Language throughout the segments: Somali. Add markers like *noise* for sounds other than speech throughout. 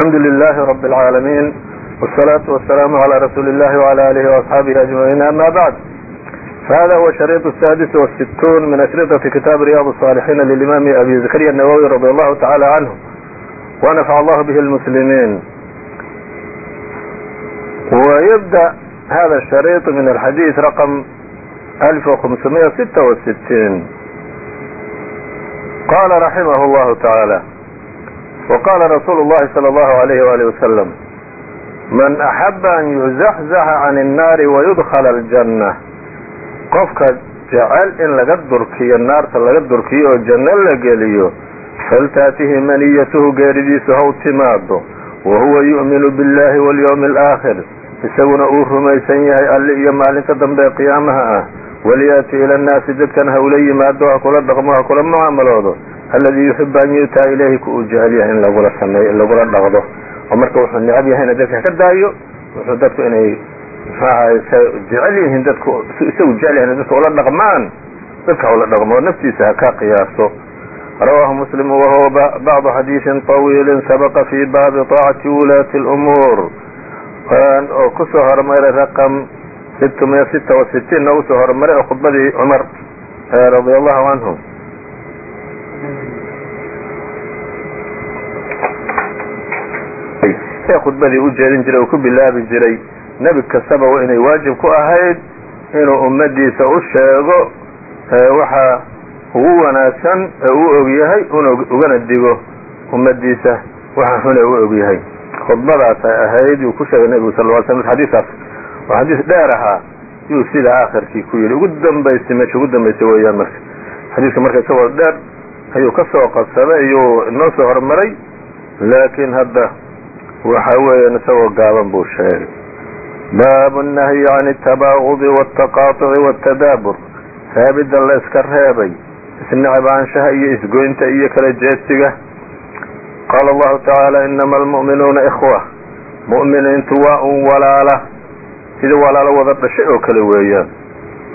الحمد لله رب العالمين والصلاة والسلام على رسول الله وعلى آله وأصحابه أجمعين amا بعد fhada هو الشhريط السادس والستون min أشhرطة kitaaب رyاض الصالحيn للإmam أbي زكريا النwwي رضي الlه taعalى عnه ونfع اllh bه الmسلمين وybdأ hada الشhريط min الxadيiث رqم أف وخمسمية ستة وستين qala وقال رسول الله صلى الله عليه وآله وسلم من أحب أن يزحزح عن النار ويدخل الجنة qofka jecel in laga durkiyo naarta laga durkiyo oo janno la geliyo faltaatihi maniyatuhu geeridiisu haw timaado wa huwa yu'minu biاllahi walyawmi alaakhir isaguna uu rumaysan yahay alle iyo maalinta dambe ee qiyaamaha ah waliyaati ila nnaasi dadkan ha ula yimaado ha kula dhaqmo ha kula mucaamaloodo alladii yuxibu an yu'taa ilayhi ku uu jecel yahay in lagula sameeyo in lagula dhaqdo oo marka wuxuu necab yahayna dadka ka daayo wuxuu dadku inay jecel yihiin dadku isagu jecel yahay dadka ula dhaqmaan dadka ula dhaqmo naftiisa ha ka qiyaaso rawahu muslim wahuwa bacdu xadiiثin طawiili sabaqa fi baabi طaacati wulaati اlumuur oo kusoo hormaray raqam sitmiya sita وasitiin oo usoo hormaray oo khudbadii cumar radi allahu canhu ee khudbadii u jeedin jiray oo ku bilaabi jiray nebi kastaba inay waajib ku ahayd inuu ummadiisa u sheego waxa ugu wanaagsan ee uu ogyahay ugana digo ummadiisa waxa xun ee u ogyahay khudbadaas ay ahayd yuu ku sheegay nebigu sal ly slam xadiiskaas. Oo xadiis dheer ahaa yuu sida aakhirkii ku yidhi. Ugu dambaysay meesha ugu dambaysay weeyaan marka. Xadiiska marka isagoo dheer ayuu ka soo qabsaday iyuu inoo soo hormaray laakiin hadda waxa weeyaan isagoo gaaban buu sheegay bab النahyi can التabaغض والتaqaطuci والتadaabur reebidda la iska reebay isnecbaanshaha iyo isgoynta iyo kala jeedsiga qaala الlahu taعaalى inama اlmuؤminuuna إkhوة muؤminiintu waa un walaala sida walaalo wada dhashay oo kale weeyaan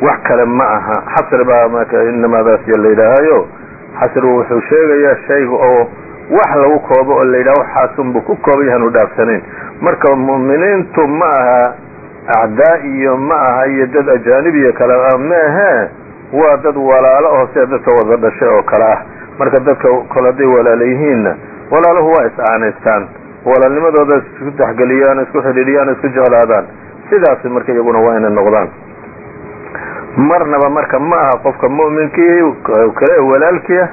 wax kale ma aha xasri baa marka inamaadaas la yidhaahayo xasrigu wuxuu sheegayaa shayga oo wax lagu koobo oo la yidhaha waxaasunbu ku kooban yahan u dhaafsanayn. Marka mu'miniintu ma aha acdaa iyo ma aha iyo dad ajaanibiya kale ah maahe waa dad walaalo oo sida dadka wada dhashay oo kale ah. Marka dadka kole hadday walaala yihiinna walaaluhu waa is-aanaystaan walaalnimadooda isku taxgeliyaan isku xidhiidhiyaan isku jeclaadaan. Sidaas marka iyaguna waa inay noqdaan marnaba marka ma aha qofka mu'minkii kale walaalkiia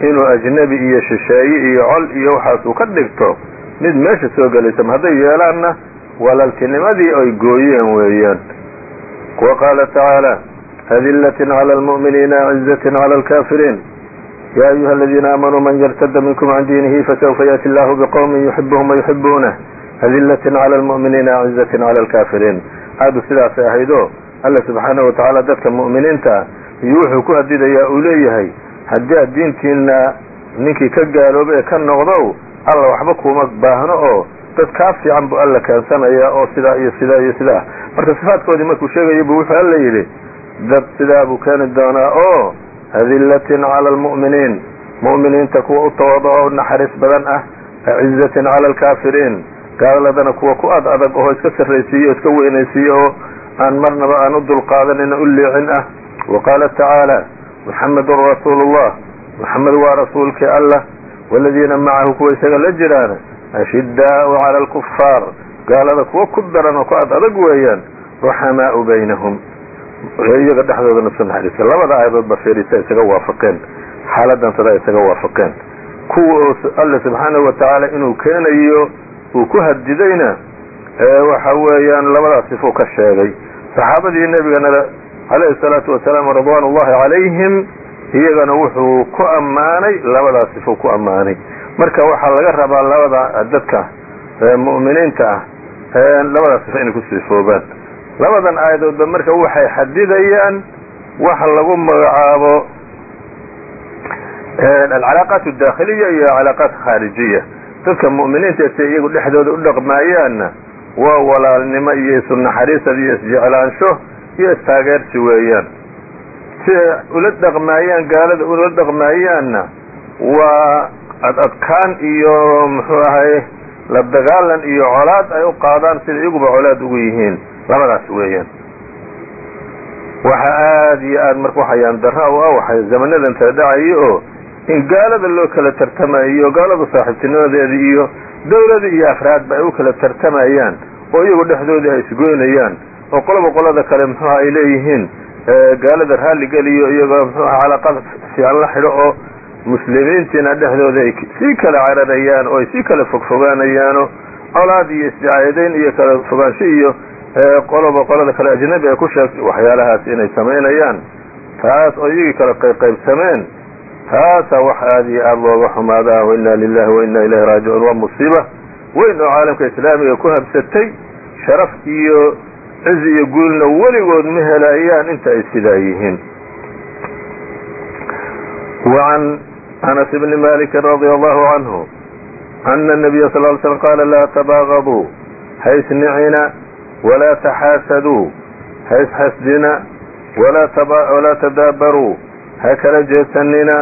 inuu ajnebi iyo shisheeye iyo col iyo waxaas uu ka dhigto mid meesha soo gelaysa hadday yeelaanna walaaltinimadii ay gooyeen weeyaan. Wa qaala tacaala adilatin cala almu'miniina acizatin cala alkafiriin ya ayuha aladiina aamanuu man yartada minkum can diinihi fasawfa yaati allahu biqowmin yuxibuhum wayuxibuunah adilatin cala almu'miniina acizatin cala alkafiriin aadu sidaasay ahayd oo alla subxaanahu watacaala dadka mu'miniinta iyo wuxuu ku hadidayaa uu leeyahay haddii ad diintiina ninkii ka gaalooba ee ka noqdow alla waxba kuma baahno oo dad kaa fiican buu alla keensanayaa oo sidaa iyo sidaa iyo sidaa. Marka sifaadkoodii markuu sheegaya bu wuxuu alla yidhi dad sidaa buu keeni doonaa oo adilatin cala almu'miniin mu'miniinta kuwa u tawado oo naxariis badan ah acizatin cala alkaafiriin gaaladana kuwa ku ad adag oo iska sarraysiiye o iska weynaysiiye oo aan marnaba aan u dulqaadanina u liicin ah. Wa qaala tacaala muxamedun rasuulu llah muxamed waa rasuulkii allah waladiina macahu kuwa isaga la jiraana ashidaau cala alkufaar gaalada kuwa ku daran oo ku ad adag weeyaan ruxamaau baynahum. Iyaga dhexdoodana su naxariista labada aayadood ba fiirisa isaga waafaqeen xaaladan sada isaga waafaqeen. Kuwa alle subxaanahu watacaala inuu keenayo uu ku hadidayna waxa weeyaan labadaa sifuu ka sheegay. Saxaabadii nebigana calayhi salaatu wasalaam ridwaan ullahi calayhim iyagana wuxuu ku ammaanay labadaa sifuu ku ammaanay. Marka waxaa laga rabaa labada dadka mu'miniinta ah labadaas sifo inay ku sifoobaan labadan aayadoodba marka waxay xadidayaan waxa lagu magacaabo alcalaaqaat adaakhiliya iyo alcalaaqaat khaarijiya. Dadka mu'miniinta se iyagu dhexdooda u dhaqmaayaanna waa walaalnimo iyo isu naxariisad iyo isjeclaansho iyo istaageersi weeyaan. Si ay ula dhaqmaayaan gaalada ula dhaqmaayaanna waa ad adkaan iyo muxuu ahay la dagaalan iyo colaad ay u qaadaan sida iyaguba colaad ugu yihiin labadaas weeyaan. Waxa aad iyo aad marka waxayaan darra u ah waxay zamanadan tala dhacaya oo in gaalada loo kala tartamayo gaaladu saaxiibtinimadeeda iyo dawlada iyo afraadba ay u kala tartamayaan oo iyagu dhexdoodii ay isgoynayaan oo qolaba qolada kale muxuuha ay leeyihiin gaalada raalligeliyo iyagoo muxuuha calaaqad fiican la xidho oo muslimiintiina dhexdooda ay sii kala cararayaan oo ay sii kala fogfogaanayaano colaad iyo isdicaayadeyn iyo kala fogaansho iyo qoloba qolada kale ajnabi ay ku sheegtay waxyaalahaas inay samaynayaan taas oo iyagii kala qaybqaybsameen taasaa wax aad iyo aad looga xumaadah wainaa lilahi wainaa ilayhi raajicuun. Waa musiiba weyn oo caalamka islaamiga ku habsatay sharaf iyo cizi iyo guulna weligood ma helaayaan inta ay sidaa yihiin. Wacan anas bni maliki radia allahu canhu ana nabiya sal l slm qaala laa tabaaqaduu haysnicina walaa taxaasaduu haysxasdina walaa tadaabaruu ha kala jeesanina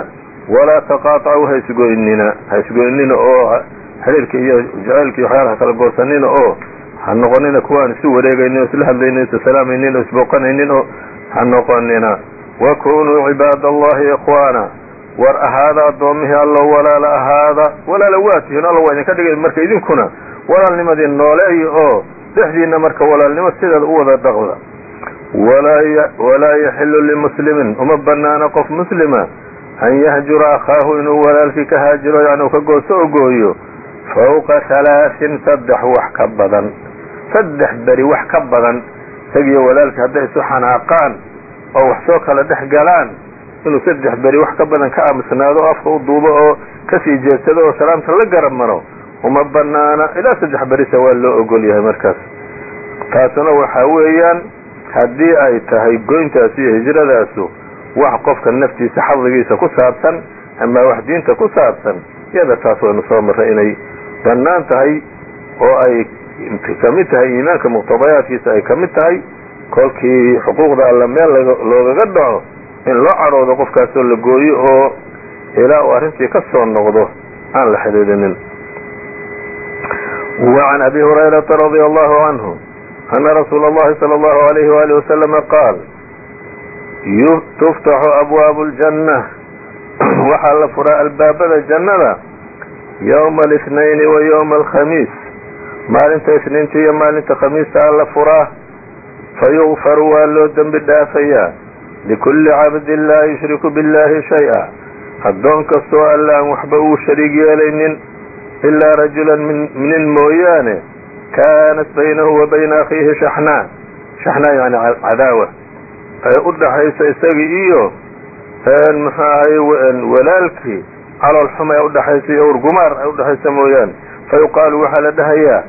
walaa taqaطacuu ha isgoynina ha isgoynina oo xidhiirka iyo jacaylka iyo waxyaalaha kala goorsanina oo ha noqonina kuwa aan isu wareegaynin oo isla hadlaynin o isalaamaynin oo isbooqanaynin oo ha noqonina. Wakunuu cibaad allahi ikhwaana war ahaada addoommihii allo walaal ahaada walaala waa tihiin alla waa idinka dhigay marka idinkuna walaalnimadii nooleeya oo dhexdiina marka walaalnimo sidaad u wada dhaqda. Walaa yaxilu limuslimin uma banaana qof muslima an yahjura akhaahu inuu walaalkii ka haajiro yani uu ka gooso o gooyo fawqa halaaثin saddex wax ka badan saddex beri wax ka badan isagiyo walaalkii hadday isu xanaaqaan oo wax soo kala dhex galaan inuu saddex beri wax ka badan ka aamusnaado o afka u duubo oo ka sii jeedsado oo salaamta la garab maro uma banaana ilaa saddex berisa waa loo ogol yahay markaas taasuna waxaa weeyaan haddii ay tahay goyntaasi iyo hijradaasu wax qofka naftiisa xadligiisa ku saabsan ama wax diinta ku saabsan iyada taas waynu soo marray inay bannaan tahay oo ay kamid tahay iimaanka muqtadayaadkiisa ay ka mid tahay kolkii xuquuqda alla meel loogaga dhaco in loo cadhoodo qofkaasoo la gooyo oo ilaa uu arrintii ka soo noqdo aan la xidhiidhinin وعn أbي هريرةa رضي الله عنه أن رsuuل اللhi صلى الله عليه وaله وسلم qاaل تftaح أbوaaب الجنة waxaa la furaa albaabada jannada yومa الاثنaين وyومa الخميiس maalinta isniinta iyo maalinta khamiista la furaa fayغfar waa loo dembi dhaafayaa لكuli cabdi laa yushriku bالlahi شhayئa addoon kastoo alla aan waxba uu shariig yeelaynin ilaa rajula nin mooyaane kaanat baynahu wa bayna akhiihi shaxnaa shaxnaa yani cadaawa ay u dhaxayso isagii iyo muxuu ahay walaalkii calool xuma ee udhaxaysa iyo urgumaar ay udhaxaysa mooyaane. Fayuqaalu waxaa la dhahayaa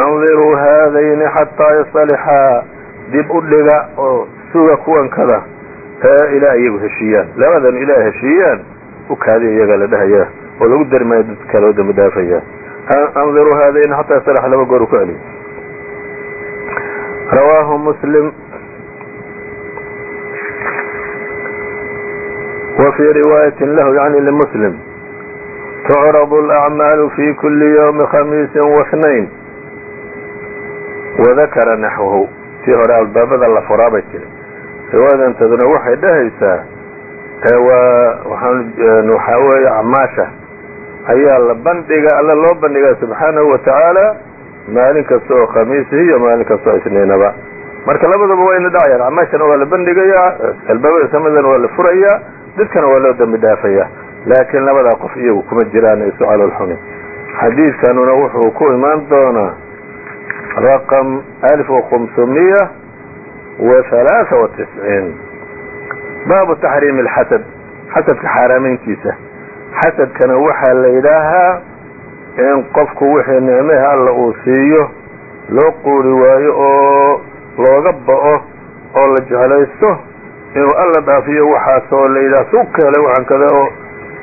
andiruu haadayni xataa yasalixaa dib u dhiga oo suga kuwankada ee ilaa iyagu heshiiyaan. Labadan ilaa heshiiyaan u kaadiya iyagaa la dhahayaa oo lagu dari maayo dad kale oo dambi dhaafaya. Andiruu haadayni xataa yasalax laba goor u ku celiy rawaahu muslim وفي رواية له يعني لمسلم تعرض الأعمال في كل يوم خميس واثنين وذكر نحوه tii hore albaabada la furaa bay tiri riwaayadantaduna waxay dhahaysaa waxaa weeye acmaasha ayaa la bandhiga alla loo bandhigaa subxaanahu wa tacaala maalin kasta oo khamiisihi iyo maalin kasta oo isniinaba marka labadaba wayna dhacayaan acmaashana waa la bandhigayaa albaabada samadana waa la furayaa dadkana waa loo dambi dhaafayaa laakiin labadaa qof iyagu kuma jiraan isu calool xuni xadiidkanuna wuxuu ku imaan doonaa raqم ألف وخمسمية وثaلاثة وتسعين baabu تaxriim الxasad xasadka xaaraamayntiisa xasadkana waxaa la yidhaahaa in qofku wixii nicmehe alla uu siiyo loo quuri waayo oo looga ba'o oo la jeclaysto inuu alla dhaafiyo waxaasoo layidhaah suka hele waxaan kada oo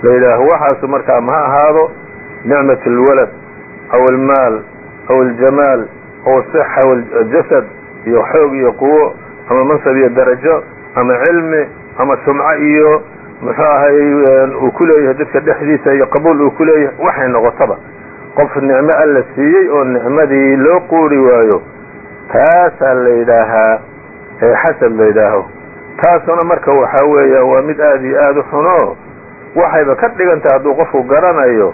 layidhaah waxaasu markaa maha ahaado nicmat alwalad aw almaal aw aljamaal aw asixa waljasad iyo xoog iyo quwo ama mansab iyo darajo ama cilmi ama sumco iyo muxuu ahay uu ku leeyahay dadka dhexdiisa iyo qabuul uu kuleeyahay waxay noqotaba. Qof nicmo alla siiyey oo nicmadii loo quuri waayo taasaa la yidhaahaa xasan la yidhaaho taasuna marka waxaa weeyaan waa mid aad iyo aad u xuno. Waxayba ka dhigantay hadduu qofku garanayo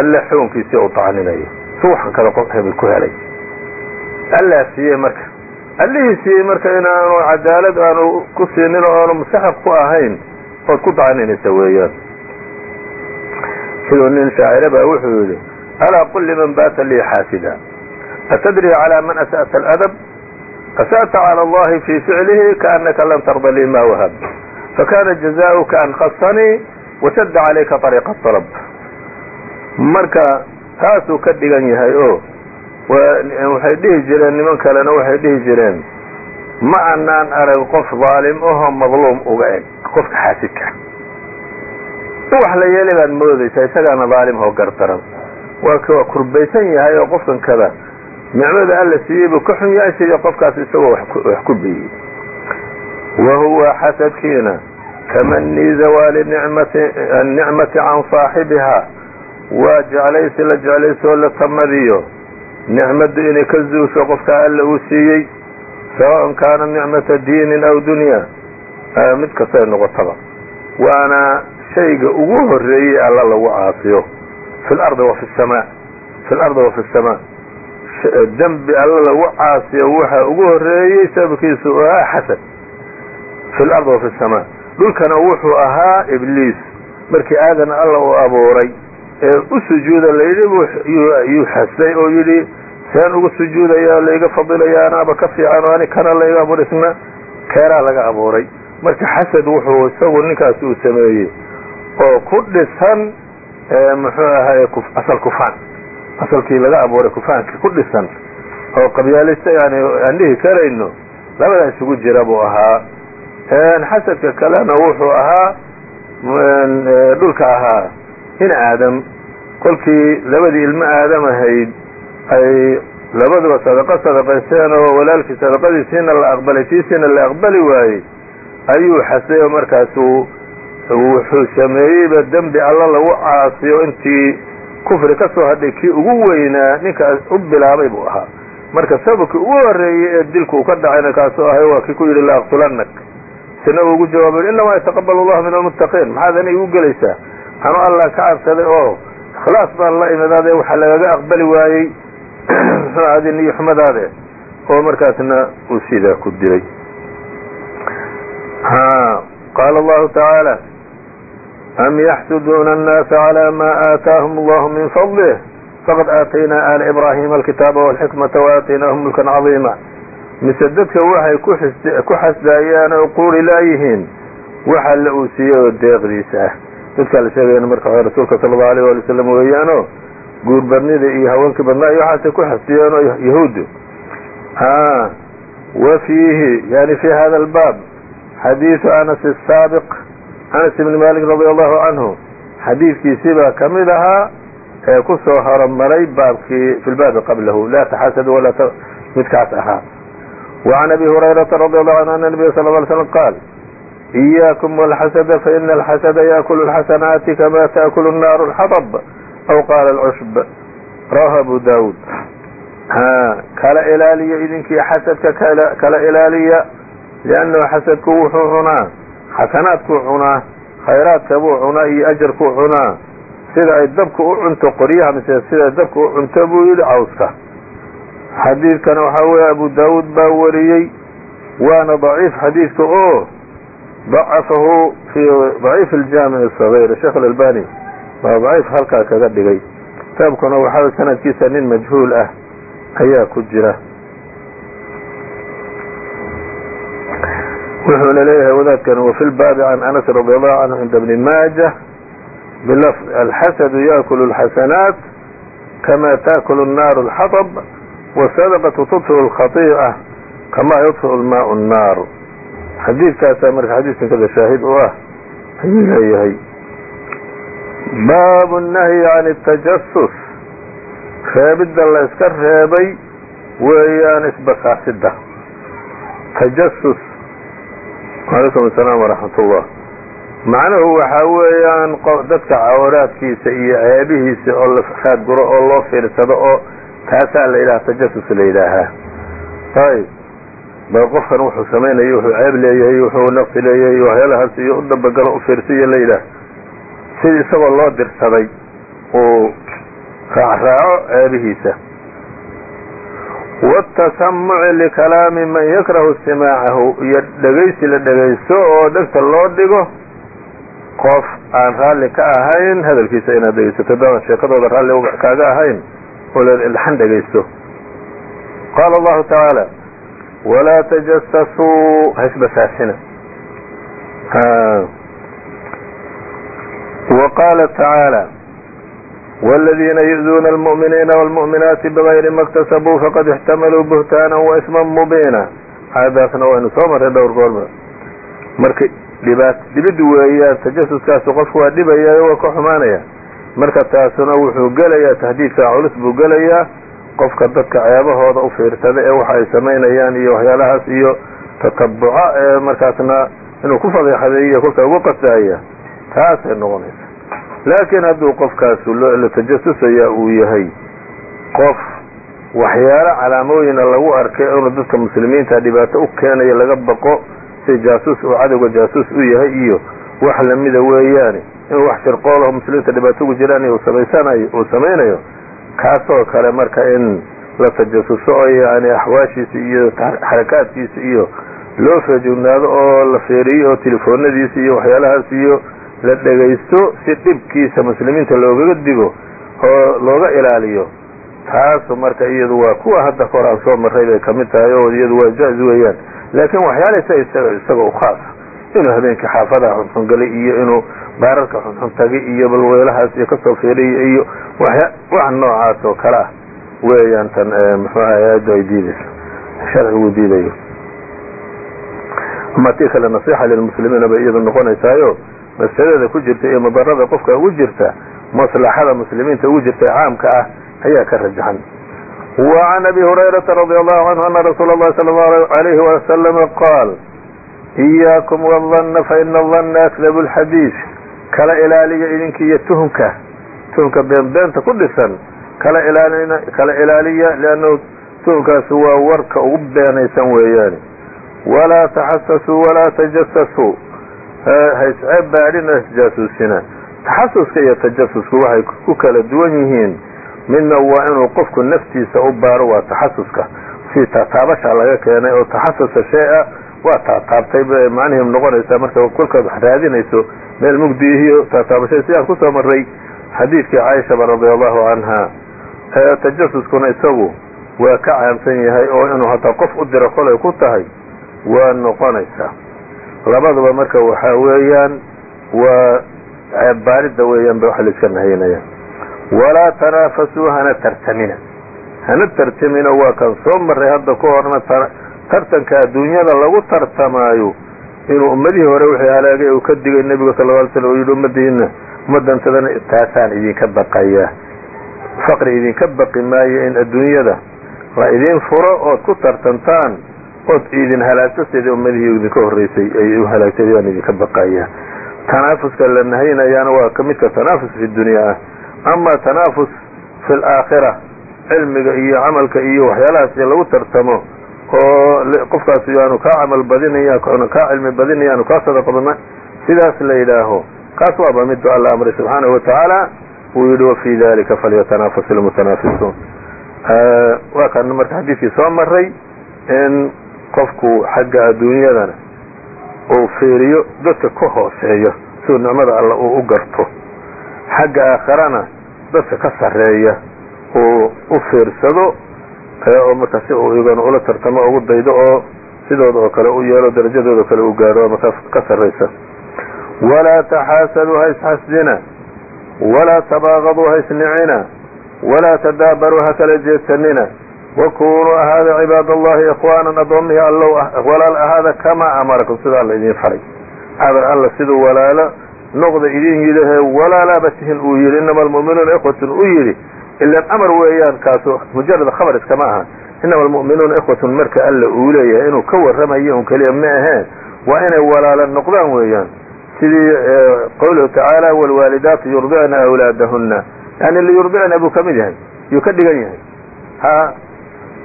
alla xoonkiisii u tacninayo suwaxan kale qof hebel ku helay. Allaa siiyey marka. Allihii siiyey marka in aanu cadaalad aanu ku siinin oo aanu musaxaq ku ahayn ood ku tacninaysa weeyaan. Siduu nin shaacira baa wuxuu yidhi alaa qul liman baata lii xaasida? Atadri calaa man asa'ta aladab? asأta calى اllahi fi ficlihi kaأnaka lam tarda lii ma wahab fakana jazaؤuka an khasanii washadda calayka طariiqa طalb marka taasuu ka dhigan yahay o waxay dhihi jireen niman kalena waxay dhihi jireen ma anaan arag qof daalim ahoo madluum uga eg qofka xaasidka in wax la yeelay baad moodaysaa isagaana daalim oo gardaran waa waa kurbaysan yahay oo qofkan kada nicmada alla siiyey buu ka xun yahay sidii qofkaas isagoo wax ku biyey wa huwa xasadkiina kamanii zawaali annicmati can saaxibiha waa jeclaysi la jeclaysoo la tamadiyo. Nicmaddu inay ka zuusho qofkaa alla uu siiyey sawaءn kaana nicmata diinin aw dunya mid kastay noqotaba. Waana shayga ugu horeeyey alla lagu caasiyo fi lardi wa fi samaa fi lardi wa fi samaa dembi alla lagu caasiyo waxa ugu horeeyey sababkiisu ahaa xasad fi lardi wa fi samaa. Dhulkana wuxuu ahaa ibliis. Markii aadan alla uu abuuray ee u sujuuda layidhi yuu xasday oo yidhi seen ugu sujuudaya layga fadilaya anaaba ka fiican oo ani kana layga abuuray isna keeraa laga abuuray. Marka xasad wuxuu isagu ninkaas uu sameeyey oo ku dhisan muxuu ahaye asal kufaan asalkii laga abuuray kufaankii ku dhisan oo qabyaalista yani aan dhihi karayno labadaa isugu jira buu ahaa. Xasadka kalena wuxuu ahaa dhulka ahaa in aadam. Kolkii labadii ilmo aadam ahayd ay labaduba sadaqo sadaqaysteen oo walaalkii sadaqadiisiina la aqbalay tiisiina la aqbali waayey ayuu xasay oo markaasu wuxuu sameeyeyba dembi alla lagu caasiyo intii kufri ka soo hadhay kii ugu weynaa ninkaas u bilaabay buu ahaa. Marka sababkii ugu horeeyey ee dilku uu ka dhacayna kaasuu ahay waa kii ku yidhi la aqtulanak isna uu ugu jawaabay inamaa yataqabal allahu min almuttaqiin. Maxaad ani igu gelaysaa? Anu allah ka cabsaday oo ikhlaas baan la imidaade waxaa lagaga aqbali waayey. Muxuu niyo xumadaade oo markaasna uu sidaa ku dilay. Qaala allahu tacaala am yaxsuduuna annaasa calى ma aataahum allahu min fadlih faqad aataynaa aala ibraahima alkitaaba walxikmata waaataynaahum mulkan cadiima mise dadka waxay ku xasdaayaan oo quuri laayihiin waxa la uu oo deeqdiisa ah dadkaa la sheegayana marka hore rasuulka sala allahu alayh wali wasalam weeyaanoo guur badnida iyo haweenkii badnaa iyo waxaasay ku xasdiyeen oo yahuuddu wa fiihi yani fi hada albaab xadiidu anas asaabiq anas ibni malik radia allahu canhu xadiidkiisii baa ka mid ahaa ee ku soo hormaray baabkii fi lbaabi qablahu. Laa taxasadu walaa midkaas ahaa wacan abi hurayraa radia allahu canhu ana nabiya sal l slm qaal iyaakum walxasada faina alxasada yaakulu lxasanaati kama taakulu naaru lxadab aw qaala lcushb rawahu abu daawuud. Kala ilaaliya idinkii xasadka kala ilaaliya liannahu xasadku wuxuu cunaa xakanaadkuu cunaa khayraadka buu cunaa iyo ajarkuu cunaa. Sida ay dabka u cunto qoryaha mise sida ay dabka u cunto buu yidhi cawska. Xadiidkana waxaa weeye abu daawuud baa wariyey waana daciif xadiidka oo dacafahu fii daciif aljaamic asagir sheekh alalbani. Baa daciif halkaa kaga dhigay. Kitaabkuna waxaa sanadkiisa nin majhuul ah ayaa ku jira. wuxuuna leeyahay wadaadkan wafi lbaabi can anas radi allahu canhu cinda bni maaja bilafظ alxasadu yaakulu اlxasanaat kama taakulu الnaaru اlxaطb wsadaqatu tudfiu alkhaiica kamaa yudfiu lmaau nnaar xadiidkaasaa marka xadiidkan kada shaahid u ah ayuu leeyahay baabu nahyi can اtajasus reebidda la iska reebay weeyaan isbasaasida tajasus alaykum asalaam waraxmat ullah macnuhu waxaa weeyaan dadka cawraadkiisa iyo ceebihiisa oo la raadguro oo loo fiirsado oo taasaa la yidhaha tajasus la yidhaahaa ayb bal qofkan wuxuu samaynayo wuxuu ceeb leeyahay wuxuu naqsi leeyahay waxyaalahaas iyo u dabagalo u fiirsiyo la yidhaah sidii isagoo loo dirsaday uu raacraaco ceebihiisa watasamuci likalaami man yakrahu istimaacahu iyo dhegaysi la dhegaysto oo dhegta loo dhigo qof aan raalli ka ahayn hadalkiisa inaad dhegaysato daan sheekadooda raalli kaaga ahayn oo laxan dhegaysto qaala allahu tacaala walaa tajasasuu haisbasaasina wa qaala tacaala wاladiina yu'duuna almu'miniina wاlmu'minaati bغayri ma اktasabuu faqad اxtamaluu buhtaana waisma mubiina aayadaasna waynu soo marray dhowr goorba marka dhibaat dhibid weeyaan tajasuskaasu qofku waa dhibaya waa ka xumaanaya marka taasuna wuxuu gelayaa tahdiidka culus buu gelayaa qofka dadka ceebahooda u fiirsada ee waxa ay samaynayaan iyo waxyaalahaas iyo tatabuca ee markaasna inuu ku fadeexadeeyo kolka ugu qasdaya taasay noqonaysa laakiin hadduu qofkaasu la tajasusaya uu yahay qof waxyaalo calaamooyina lagu arkay inuu dadka muslimiinta dhibaato u keenayo laga baqo si jaasuus uu cadowga jaasuus u yahay iyo wax lamida weeyaane inuu wax shirqoolaho muslimiinta dhibaato ugu jiraan uu samaysanayo uu samaynayo kaasoo kale marka in la tajasuso oo yani axwaashiisa iyo xarakaadkiisa iyo loo feejignaado oo la feeriyo oo telefoonadiisa iyo waxyaalahaas iyo la dhegaysto si dhibkiisa muslimiinta loogaga digo oo looga ilaaliyo. Taasu marka iyadu waa kuwa hadda kahor aan soo marray bay ka mid tahay oo iyadu waa jaa-is weeyaan. Laakiin waxyaalasa isaga u khaasa inuu habeenkii xaafadaha xunxun galay iyo inuu baararka xunxun tagay iyo balweelahaas iyo ka soo fiiriyo iyo wax noocaas oo kale ah. Weeyaan tan muxuu ahay aayaddu ay diidayso. Sharcigu diidayo. Ama tii kale nasiixa lilmuslimiina bay iyadu noqonaysaayo masalada ku jirta iyo mudarada qofka ugu jirta maslaxada muslimiinta ugu jirta ee caamka ah ayaa ka rajaxan وعn أbي هريرaةa رضي الله عنه أن رsuuل الlhi صلى الله عليه وسلم qاal إyاكم والظن faإن الظن أkdب الxadيiث kala ilaaliya idinka iyo tuhmka tuhmka beenbeenta ku dhisan kala kala ilaaliya لأnn tuhmkaasi waa warka ugu beenaysan weeyaan وlaa تxasasuu وlaa تjasasuu baadhina isjaasuusina taxasuska iyo tajasusku waxay ku kala duwan yihiin. Midna waa inuu qofku naftiisa u baaro waa taxasuska si taataabasha laga keenay oo taxasusa shay-a waa taataabtay bay macnihim noqonaysaa. Marka kolkaad wax raadinayso meel mugdiihiyo taataabashay sidaan ku soo maray xadiidkii caaishaba radia allahu canha tajasuskuna isagu waa ka caamsan yahay oo inuu hataa qof u diro kolay ku tahay waa noqonaysaa labaduba marka waxaa weeyaan waa ceebbaaridda weeyaan ba waxa la iska walaa tanaafasuu hana tartamina. Hana tartamina waa kan soo maray hadda ka horna tartanka adduunyada lagu tartamaayo inuu ummadihii hore wixii halaagay uu ka digay nebigu sal ly slam uu yidhi ummadiina ummadantadana taasaan idinka baqaya faqri idinka baqi maayo in adduunyada la idin furo ood ku tartantaan ood idin halaagto sidii ummadihii idinka horreysay ay u halaagtay baan idinka baqaya tanaafuska la nahaynayaana waa ka midka tanaafus fi dunya. Ah ama tanaafus fi alaakhira cilmiga iyo camalka iyo waxyaalahaas lagu tartamo oo qofkaasi aanu kaa camal badinaya kaa cilmi badinaya aanu kaa sadaqa badna sidaas la yidhaaho. Kaas waaba midu alla amray subxaanahu watacaala uu yidhi wafii dalika falyatanafas ilmutanaafisuun waa kan marka xadiidkii soo maray in qofku xagga adduunyadana uu fiiriyo dadka ka hooseeyo siduu nicmada alla uu u garto. Xagga aakharana dadka ka sarreeya uu u fiirsado oo marka si uu iyagana ula tartamo ugu daydo oo sidooda oo kale u yeelo darajadooda kale u gaaro ama ka sarraysa walaa taxaasaduu ha isxasdina walaa tabaaqaduu ha isnicina walaa tadaabaruu ha kala jeedsanina wakunuu ahaada cibaad allahi ikhwaanan addoommihii allow walaal ahaada kamaa amarakum sida alla idiin faray adar alla siduu walaalo noqda idin yidhahe walaalaaba tihin uu yidhi inama almu'minuuna ikhwatun u yidhi ilan amar weeyaan kaasu mujarad khabar iskama aha inama almu'minuuna ikhwatun marka alla uu leeyahay inuu ka warramayo un keliya ma aheen waa inay walaalo noqdaan weeyaan sidii qowluhu tacaala wاlwaalidaatu yurdicna awlaadahuna yani liyurdicna buu ka yahay yuu ka dhigan yahay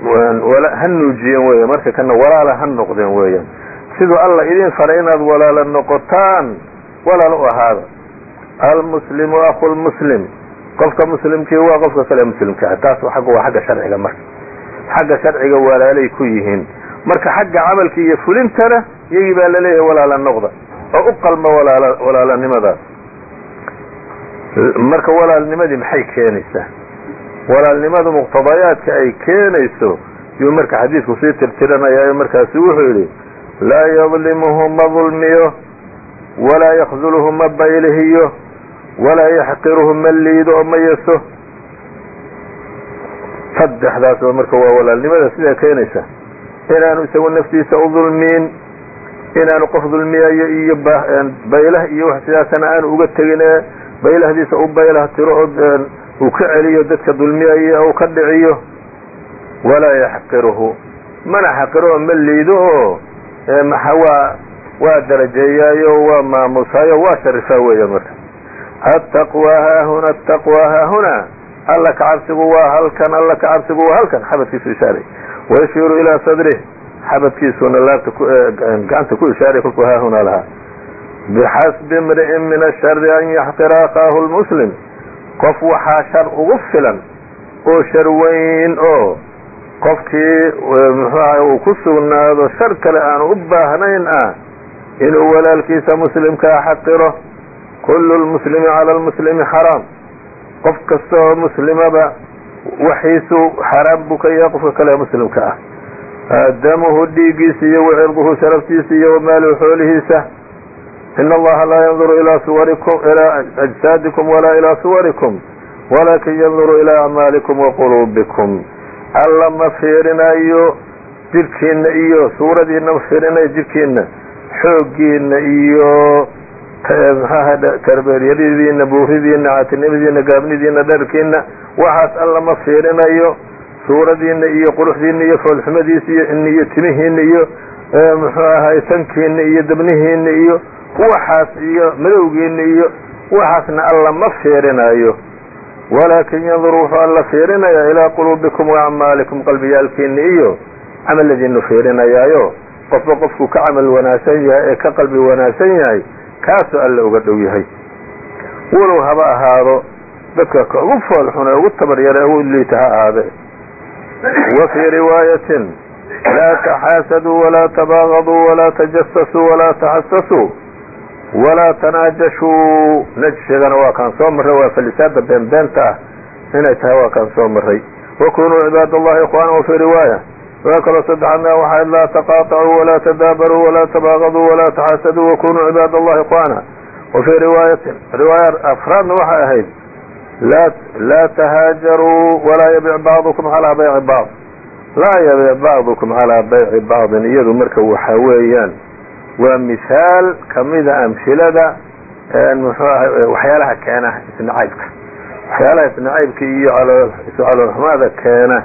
ha nuujiyen weya marka kana walaala ha noqdeen weeyaan siduu alla idin faray inaad walaala noqotaan walaal u ahaada. Almuslimu aku lmuslim qofka muslimkii waa qofka kale muslimkaa taas waa xagga sharciga marka. Xagga sharciga walaalay ku yihiin. Marka xagga camalka iyo fulintana iyagii baa la leeyahay walaala noqda. Oo u qalma walaalanimadaas marka walaalnimadii maxay keenaysaa walaalnimada muqtadayaadka ay keenayso yuu marka xadiidku sii tirtiranaya markaasu wuxuu yidhi laa yadlimuhu ma dulmiyo walaa yakduluhu ma baylihiyo walaa yaxqiruhu ma liido oo ma yeso saddexdaas oo marka waa walaalnimada sidaa keenaysa inaanu isagu naftiisa u dulmiin inaanu qof dulmiyayo iyo baylah iyo wax sidaasana aanu uga tegin ee baylahdiisa u baylah tiro oo uu ka celiyo dadka dulmiyayo uu ka dhiciyo walaa yaxqiruhu. Mana xaqiro ma liido oo waa waa darajeeyaayo waa maamusaayo waa sharifaa weeya marka. Attaqwa haahuna ataqwa haahuna alla ka cabsigu waa halkan alla ka cabsigu waa halkan. Xabadkiisu ishaaray wayashiiru ilaa sadrih. Xabadkiisuna laabta gacanta ku ishaaray kolkuu haahuna lahaa. Bixasbi imri'in min ashari an yaxqira akaahu lmuslim qof waxaa shar ugu filan oo shar weyn oo qofkii muxuaha uu ku sugnaado shar kale aanu u baahnayn ah inuu walaalkiisa muslimkaa xaqiro. Kullu lmuslimi cala lmuslimi xaraam. Qof kasta oo muslimaba waxiisu xaraam buu ka yahay qofka kale muslimka ah. Damuhu dhiiggiisa iyo wacirduhu sharaftiisa iyo wamaaluhu xoolihiisa in allaha laa yanduru ilaa ajsaadikum walaa ilaa suwarikum walakin yanduru ilaa acmaalikum waquluubikum alla ma fiirinayo jirhkiina iyo suuradiina ma fiirinayo jirhkiina xooggiina iyo mxaha karbeeryadidiina buuridiina caatinimadiina gaabnidiina dharkiina waxaas alla ma fiirinayo suuradiina iyo quruxdiina iyo foolxumadiisa iyo iyo timihiina iyo muxuu ahay tankiina iyo dabnihiina iyo waxaas iyo madowgiina iyo waxaasna alla ma fiirinayo walaakin yanduru wuxuu alla fiirinayaa ilaa quluubikum wa acmaalikum qalbiyaalkiina iyo camaladiinu fiirinayaayo. Qofba qofkuu ka camal wanaagsan yahay ee ka qalbi wanaagsan yahay kaasuu alla uga dhow yahay. Walow haba ahaado dadka ka ugu foolxun ee ugu tabar yare ugu liita ha ahaade. Wa fii riwaayatin laa taxaasaduu walaa tabaaqaduu walaa tajasasuu walaa taxasasuu walaa tanaajashuu najshigana waa kaan soo marray waa falisaada beenbeenta ah inay tahay waa kaan soo marray wakunuu cibaad allahi ikhwaana wafii riwaaya waa kaloo saddexaadna waxaa laa taqaطacuu walaa tadaabaruu walaa tabaaqaduu walaa taxaasaduu wakunuu cibaad allahi ikhwaana wafii riwaayatin riwaaya afraadna waxay ahayd laa tahaajaruu walaa yabic bacdukum calaa bayci bacd laa yabic bacdukum calaa bayci bacdin iyadu marka waxa weeyaan waa mihaal kamida amhilada muxuu ahay waxyaalaha keena isnacaybka. Waxyaalaha isnacaybka iyo caloolxumaada keena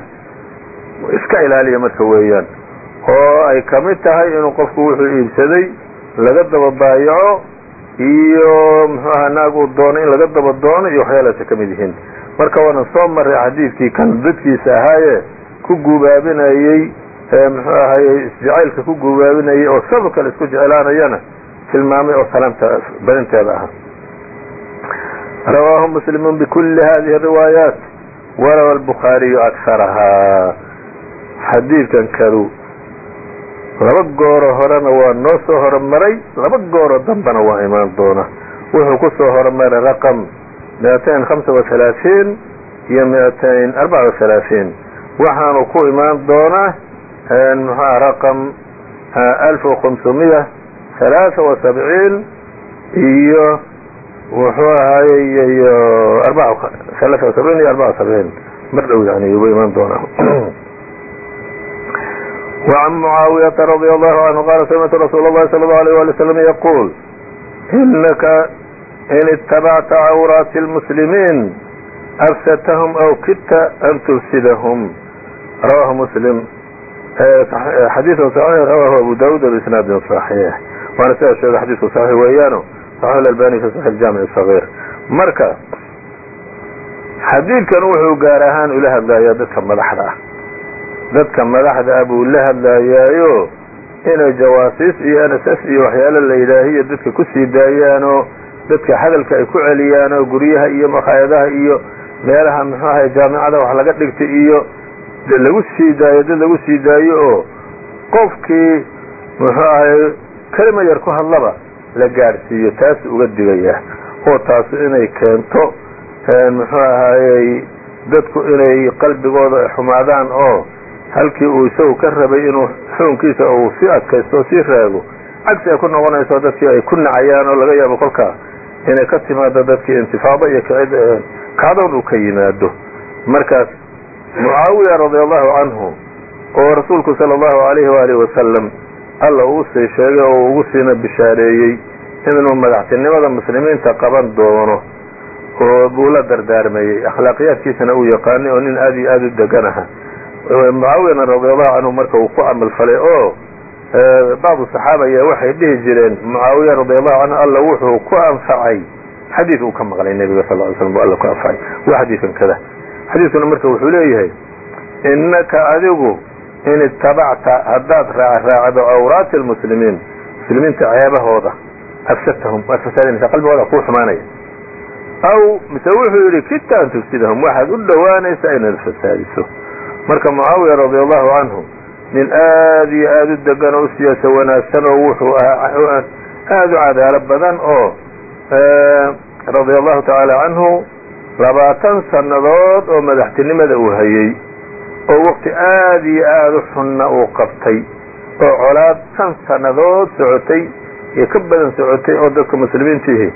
iska ilaaliya marka weeyaan. Oo ay ka mid tahay inuu qofku wuxuu iibsaday laga daba baayaco iyo muxuu aha naag uu doono in laga daba doono iyo waxyaalahaasa ka mid yihiin. Marka waanan soo maray xadiidkii kan dadkiisa ahaaye ku gubaabinayey muxuu ahaye isjacaylka ku gubaabinayay oo sabab kale isku jeclaanayana tilmaamay oo salaamta badinteeda ahaa. Rawaahu muslimu bikuli hadihi riwaayaat warawa albukhaariyu akharahaa xadiidkan kadu laba gooro horena waa noo soo hormaray laba gooro dambana waa imaan doona. Wuxuu ku soo raqam miatain hamsa wa halaaثiin iyo miatain arbaca wa waxaanu ku imaan doonaa mxua raqam alf وخمسمية ثaلaaثa وسبعيin iyo wuxuu ahaaye iyo ثaلaaثa وسبعيin iyo arبعa وسبعيin mar dhow yani ugu imaan doonaa وعن معاaوية رضي الله عنه قال سمعت رsuuل اللhi صلى الله عليه ولي وسلم يقول إنka in اتبعta cawraaت المسلمين أfسdتهم أو kidta أn تfsidهم رwاه مسلم xadiiثan صaxiix rawaahu abu daawuud bisnaadin صaxiix waana sidaa sheega xadiidku صaxiix weeyaano صaxix albani fi saxi jaamic صغيir marka xadiidkan wuxuu gaar ahaan ula hadlayaa dadka madaxda ah dadka madaxda ah buu la hadlayaayo inay jawaasiis iyo nss iyo waxyaalo la yidhaahiyo dadka ku sii daayaanoo dadka hadalka ay ku celiyaan oo guryaha iyo makhaayadaha iyo meelaha muxuu ahay jaamicada wax laga dhigtay iyo lagu sii daayo dad lagu sii daayo oo qofkii muxuu ahay kelima yar ku hadlaba la gaadhsiiyo taas uga digaya oo taasu inay keento muxuu ahayey dadku inay qalbigooda xumaadaan oo halkii uu isagu ka rabay inuu xukunkiisa uu sii adkaysto o sii raago cagsi ay ku noqonayso dadkii ay ku nacayaan oo laga yaabo kolkaa inay ka timaado dadkii intifaado iyo kicid kacdoon uu ka yimaado. Markaas mucaawiya radia allahu canhu oo rasuulku sala allahu alayhi waalihi wasalam alla uu sii sheegay oo ugu siina bishaareeyey inuu madaxtinimada muslimiinta qaban doono oo buu la dardaarmayey akhlaaqiyaadkiisana uu yaqaanay oo nin aad iyo aada u degan aha. Mucaawiyana radiallahu canhu marka uu ku camal oo bacdu saxaaba ayaa waxay dhihi jireen mucaawiya radiallahu canhu alla wuxuu ku anfacay xadiid uu ka maqlay nebiga sal ly slm alla ku anfacay. Waa xadiidkan kada xadiidkuna marka wuxuu leeyahay innaka adigu in itabacta haddaad raacraacdo awraati lmuslimiin muslimiinta ceebahooda afsadtahum waad fasaadinaysaa qalbigooda kuu xumaanaya. Aw mise wuxuu yidhi kita an tufsidahum waxaad u dhowaanaysaa inaad fasaadiso marka mucaawiya radia allahu canhu nin aad iyo aada u degan oo u wanaagsan oo wuxuu ahaa aada u cadaalo badan oo radia allahu tacaala canhu labaatan sannadood oo madaxtinimada uu hayey oo waqti aad iyo aada u xunna uu qabtay oo colaad shan sannadood socotay iyo ka badan socotay oo dadka muslimiintiihi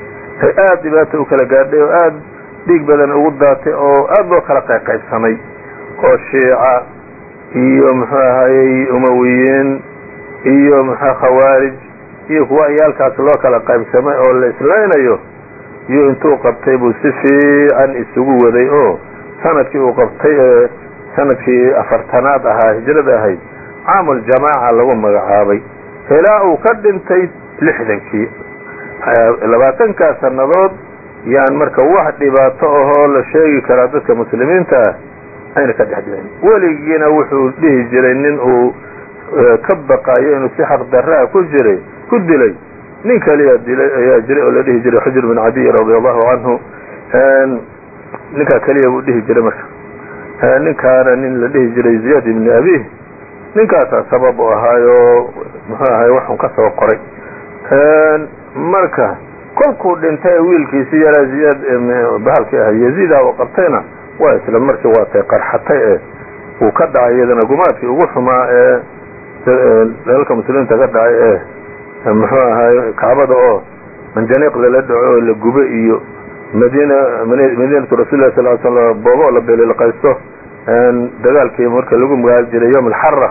ay aada dhibaato u kala gaadhay oo aada dhiig badan ugu daatay oo aada loo kala qayqaybsamay oo shiica iyo muxuu ahayey umawiyiin iyo muxua khawaarij iyo kuwa ayaalkaas loo kala qaybsamay oo la islaynayo iyo intuu qabtay buu si fiican isugu waday oo sannadkii uu qabtay ee sannadkii afartanaad ahaa hijrada ahayd caamul jamaaca lagu magacaabay. Ilaa uu ka dhintay lixdankii labaatankaa sannadood yaan marka wax dhibaato ahoo la sheegi karaa dadka muslimiinta ah ayna ka dhex dhicin weligiina wuxuu dhihi jiray nin uu ka baqaayo inuu si xaq darraa ku jiray ku dilay nin kaliya dilay ayaa jiray oo la dhihi jiray xujr bin cadiy radia allahu canhu ninkaa keliya buu dhihi jiray marka. Ninkaana nin la dhihi jiray ziyaad ibni abih ninkaasaa sabab u ahaayo muxuu ahay waxun ka soo qoray. Marka kolkuu dhintay wiilkiisi yaraa ziyaad bahalkii ahaa yaziida u qabtayna waa isla markii waatay qarxatay ee uu ka dhacay iyadana gumaadkii ugu xumaa ee dalalka muslimiinta ka dhacay ee muxuu ahaay kacbada oo manjaniiq lala dhaco oo la gube iyo madina madiinatu rasulilah sal l slam boobo la beelilqaysto dagaalkii marka lagu magaali jiray yowm alxara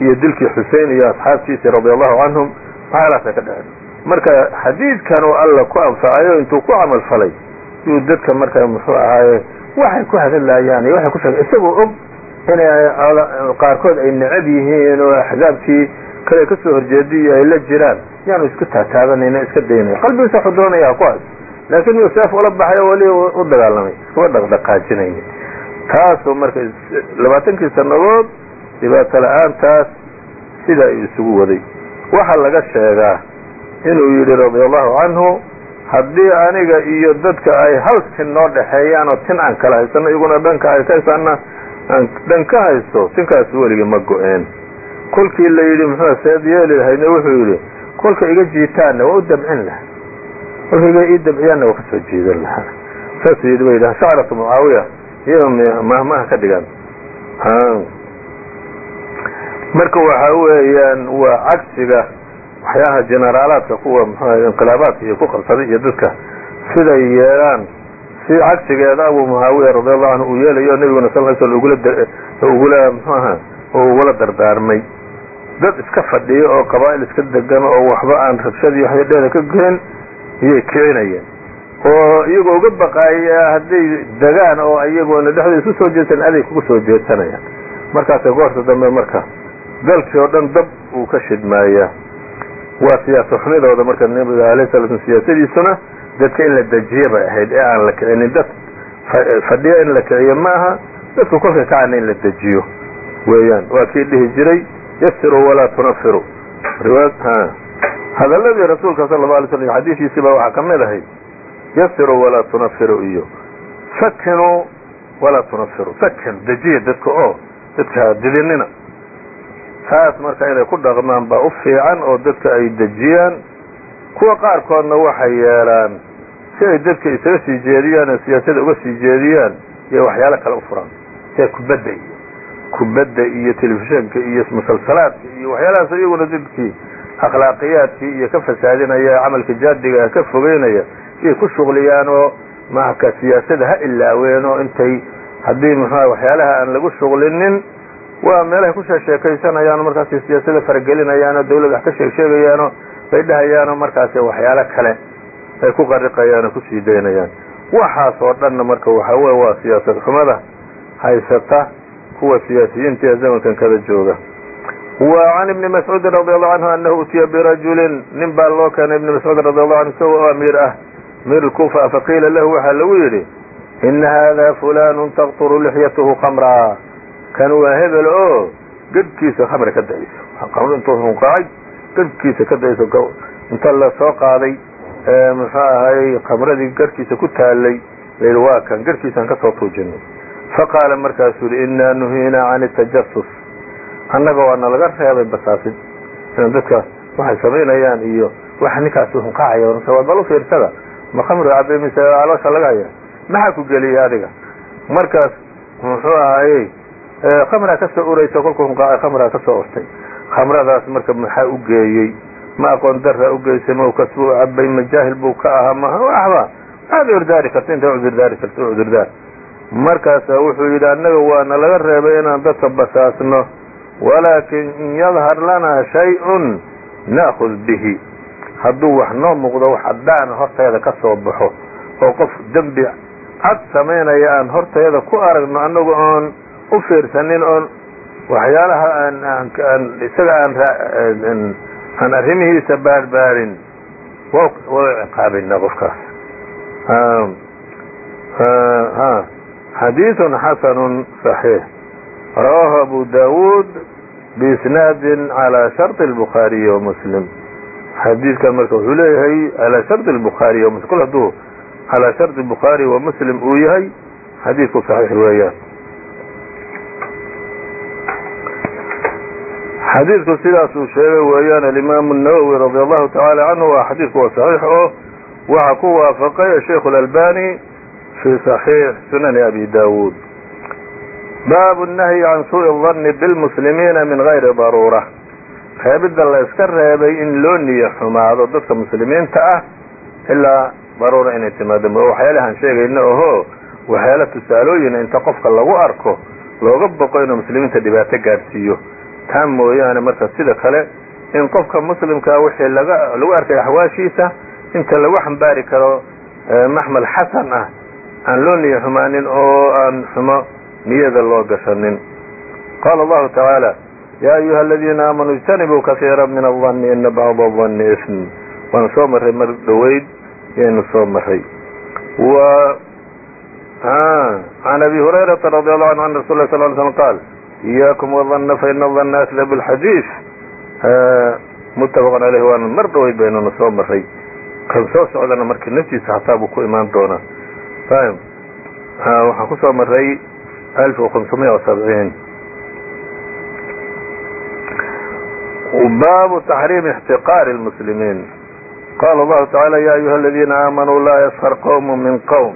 iyo dilkii xusein iyo asxaabtiisii radia allahu canhum waxyaalaasay ka dhaceen. Marka xadiidkan uu alla ku anfacayo intuu ku camal falay yuu dadka marka muxuu ahaaye waxay ku hadallayaan iyo waxay ku sheeg isagoo og inay qaarkood ay necab yihiin oo axzaabtii kale ka soo horjeediyo ay la jiraan. Yaanu isku taataabanayna iska daynaya qalbigiisa wuxuu doonaya ha ku hays laakiin miyuu seef ula baxay oo weli u dagaalamay. Iskuma dhaqdhaqaajinaya taasoo marka labaatankii sannadood dhibaato la'aantaas sidaa uu isugu waday. Waxaa laga sheegaa inuu yidhi radia allahu canhu haddii aniga iyo dadka ay hal tin noo dhexeeyaan oo tin aan kala haysano iyaguna dhanka haysaysana aan dhan ka haysto tinkaas weligii ma go-een kolkii la yidhi muxuu seed yeeli lahayna wuxuu yidhi kolka iga jiitaanna waa u dabcin lahaa. Kolka ii dabciyaanna waa ka soo jiidan lahaa. Saasuu yidhi bay yidhaha shacratu mucaawiya iyaga mahmaha ka dhigan. Marka waxa weeyaan waa cagsiga waxyaalaha jeneraalaadka kuwa mxu inqilaabaadka iyo ku qabsaday iyo dadka siday yeelaan. Si cagsigeeda abu mucaawiya radiallahu canhu uu yeelayo nebiguna sal ugula ugula mxuu aha oo ugula dardaarmay dad iska fadhiyo oo qabaa'il iska degan oo waxba aan rabshadii waxba dheeda ka gelin iyay kicinayeen oo iyagoo uga baqaaya hadday degaan oo iyagoona dhexdooda isu soo jeedsan aday kugu soo jeedsanayaan markaasay goorta dambe marka dalkii oo dhan dab uu ka shidmaaya waa siyaasa xumidooda marka nabiga alay sala slam siyaasadiisuna dadka in la dejiye bay ahayd ee aan la kicinin dad fadhiya in la kiciyo ma aha dadku kolka kacana in la dejiyo. Weeyaan waa kii dhihi jiray yasiruu walaa tunafiru hadaladii rasuulka sala la alay slam xadiiskiisii baa waxaa ka mid ahayd yasiruu walaa tunafiru iyo sakinuu walaa tunafiru sakin dejiya dadka oo dadka didinina taas marka inay ku dhaqmaan baa u fiican oo dadka ay dejiyaan. Kuwa qaarkoodna waxay yeelaan si ay dadka isaga sii jeediyaan oo siyaasada uga sii jeediyaan iyo waxyaalo kale u furaan sida kubadda kubadda iyo telefishinka iyo musalsalaadka iyo waxyaalahaas iyaguna dadkii akhlaaqiyaadkii iyo ka fasaadinaya camalka jaadiga ka fogeynaya iyay ku shuqliyaan oo marka siyaasada ha ilaaween oo intay haddii muxuha waxyaalaha aan lagu shuqlinin waa meelahay ku sheesheekaysanayaano markaasay siyaasada faragelinayaanoo dawladda wax ka sheeg sheegayaanoo bay dhahayaanoo markaas waxyaalo kale ay ku qariqayaan oo ku sii daynayaan. Waxaas oo dhanna marka waxa weye waa siyaasad xumada haysata kuwa siyaasiyiinta ee zamankan kada jooga. Wa can ibni mascuudin radi allahu canhu anahu utiya birajulin nin baa loo keenay ibni mascuud radi allahu canhu isagoo amiir ah amiir kufa faqiila lahu waxaa lagu yidhi ina hada fulanu taqturu lixyatuhu khamraa kan waa hebel oo gedhkiisa khamri ka da'ayso khamr intuu hunqacay gedhkiisa ka da'ayso inta la qaaday muxuu ahay khamradii garhkiisa ku taalay layidhi waa kan garhkiisaan ka soo tuujinay faqaala markaasuu yihi inaa nuhiinaa can tajasus annaga waa nalaga reebay basaasid inaan dadka waxay samaynayaan iyo waxa ninkaasi hunqacaya waa bal u fiirsada ma khamri cabay mise caloosha laga haya maxaa ku geliyay adiga? Markaas muxuu ahayey khamraa ka soo uraysa kolkuu hunqaacay khamraa ka soo urtay. Khamradaas marka maxaa u geeyey? Ma aqoon darra u geysay ma kas buu cabay ma jaahil buu ka ahaa ma waxba aad cudurdaari karta inta cudurdaari karta cudurdaar markaasa wuxuu yidhi annaga waana laga reebay inaan dadka basaasno walaakin in yadhar lanaa shay-un na'khud bihi. Hadduu wax noo muuqdo wax caddaan horteeda ka soo baxo oo qof dembi cad samaynaya aan horteeda ku aragno annagu oon u fiirsanin oon waxyaalaha aan isaga aan arrimihiisa baarbaarin waa ciqaabayna qofkaas xadiiثun xasanu صaxiix rawaahu abu dawuud biisnaadin calى sharط الbukhaariyi وmuslim xadiidkan marka wuxuu leeyahay calى sharط الbukhaariyi وmuslim kol hadduu calى sharط الbukhaari wa muslim uu yahay xadiidku صaxiix weeyaan xadiidku sidaasuu sheegay weeyaan alimaamu الnawowi radi allahu taعala canhu waa xadiidku waa صaxiix oo waxa ku waafaqay asheikh اlalbani fii saxiix sunani abi daawuud baabu nahyi can suu'i danni bilmuslimiina min hayri daruura reebidda la yska reebay in loo niyo xumaado dadka muslimiinta ah ilaa daruura inay timaado ma waxyaalahaan sheegayna oho waxyaala tusaalooyina inta qofka lagu arko looga boqo inuu muslimiinta dhibaato gaadhsiiyo taa mooyaane marka sida kale in qofka muslimkaa wixii laga lagu arkay axwaashiisa inta lagu xambaari karo maxmal xasan ah aan loo niyo xumaanin oo aan xumo niyada loo gashanin qaala allahu tacaala yaa ayuha aladiina aamanuu ijtanibuu kahiira min aldanni ina bacda adanni ism. Waan soo marray mar dhoweyd yaynu soo marray. Can abi hurayrata radi allahu anhu an rasul lah sal ly slm qaal iyaakum wadanna faina danna aslab alxadiid muttafaqun aleyh waana mar dhoweyd baynuna soo marray. Kan soo socdana marka naftiisa hataa buu ku imaan doonaa ayb waxaan ku soo maray alf qsamy sabciin baabu taxriimi اxtiqaar اmuslimiin qaala allahu tacaala ya ayuha aladiina aamanuu laa yashar qowm min qowm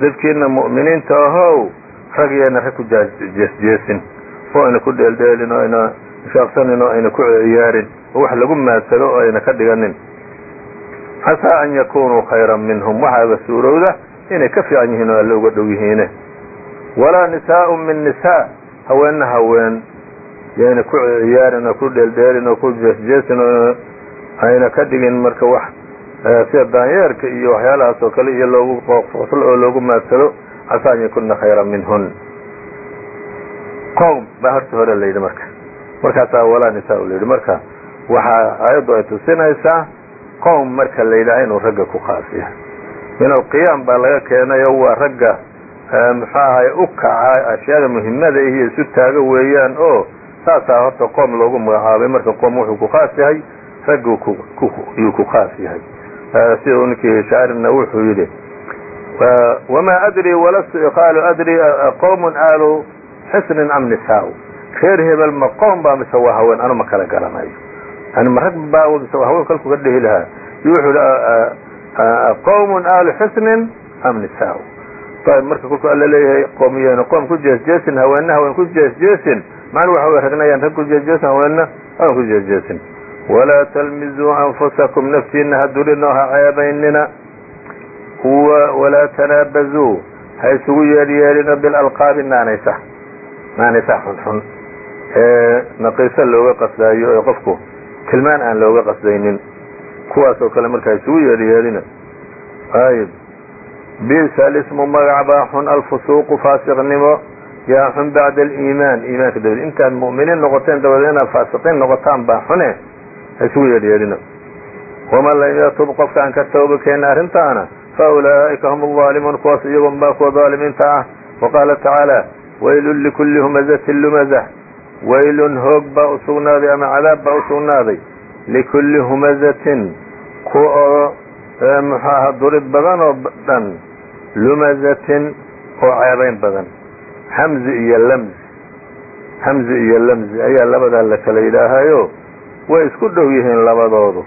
dadkiina mu'miniinta ahow rag iyo ku jeesjeesin oo ayna ku dheeldheelin oo ayna shaaqsanin oo ayna ku ciyaarin oo wax lagu maadsado oo ayna ka dhiganin casaa an yakunuu khayran minhum waxaaba suurowda inay ka fiican yihiin oo alle uga dhow yihiine. Walaa nisaء min nisaa haweenna haween. Yayna ku ciyaarin oo ku dheeldheelin oo ku jeesjeesin oo ayna ka dhigin marka wax sida daanyeerka iyo waxyaalahaas oo kale iyo loogu qooqslo oo loogu maadsado casaa an yakuna khayra minhun. Qowm baa horta hore la yidhi marka. Markaasaa walaa nisaa la yidhi. Marka waxaa aayaddu ay tusinaysaa qowm marka la yidhaaha inuu ragga ku khaas min alqiyaam baa laga keenayo waa ragga muxuu ahay u kaca ashyaada muhimada iyo isu taaga weeyaan oo saasaa horta qoom loogu magacaabay. Marka qoom wuxuu ku khaas yahay raggu yuu ku khaas yahay. Sida ninkii shaacirna wuxuu yidhi wma adri walastu iqaalu adri qowmun aalu xisnin am nisaa reer hebel ma qoom baa mise waa haween? Anu ma kala garanayo. Yani ma rag baa mise waa haween kalku ka dhihi lahaa? Iyo wuxuu yihi qowmun aalu xisnin am nisaa ayb marka kolku alla leeyahay qoomiyeyna qoom ku jeesjeesin haweenna haween ku jeesjeesin macna waxa way ragnayaan rag ku jeesjeesin haweenna haween ku jeesjeesin walaa talmizuu anfusakum naftiina ha durinoo ha ceebaynina walaa tanaabazuu ha isugu yeedhyeedhina bilalqaabi naanaysa naanaysa xunxun ee naqiisa looga qasdaayo ee qofku tilmaan aan looga qasdaynin kuwaas oo kale marka ha isugu yeedhyeedhina ayb bisa alismu magac baa xun alfusuuqu faasiqnimo yaa xun bacda aliimaan. Iimaanka dabadi intaad mu'miniin noqoteen dabadeed inaad faasiqiin noqotaan baa xune isugu yeedhyeedhina waman lam yatub qofka aan ka tooba keena arrintaana faulaa'ika hum alظaalimuun kuwaas iyagon baa kuwa daalimiinta ah. Waqaala tacaala waylun likulli humazatin lumazah. Waylun hoog baa u sugnaaday ama cadaab baa u sugnaaday. Likulli humazatin ku oo muxuu aha durid badan oo dhan lumazatin oo ceebayn badan hamzi iyo lamzi hamzi iyo lamzi ayaa labadaa la kala yidhaahayo way isku dhow yihiin labadoodu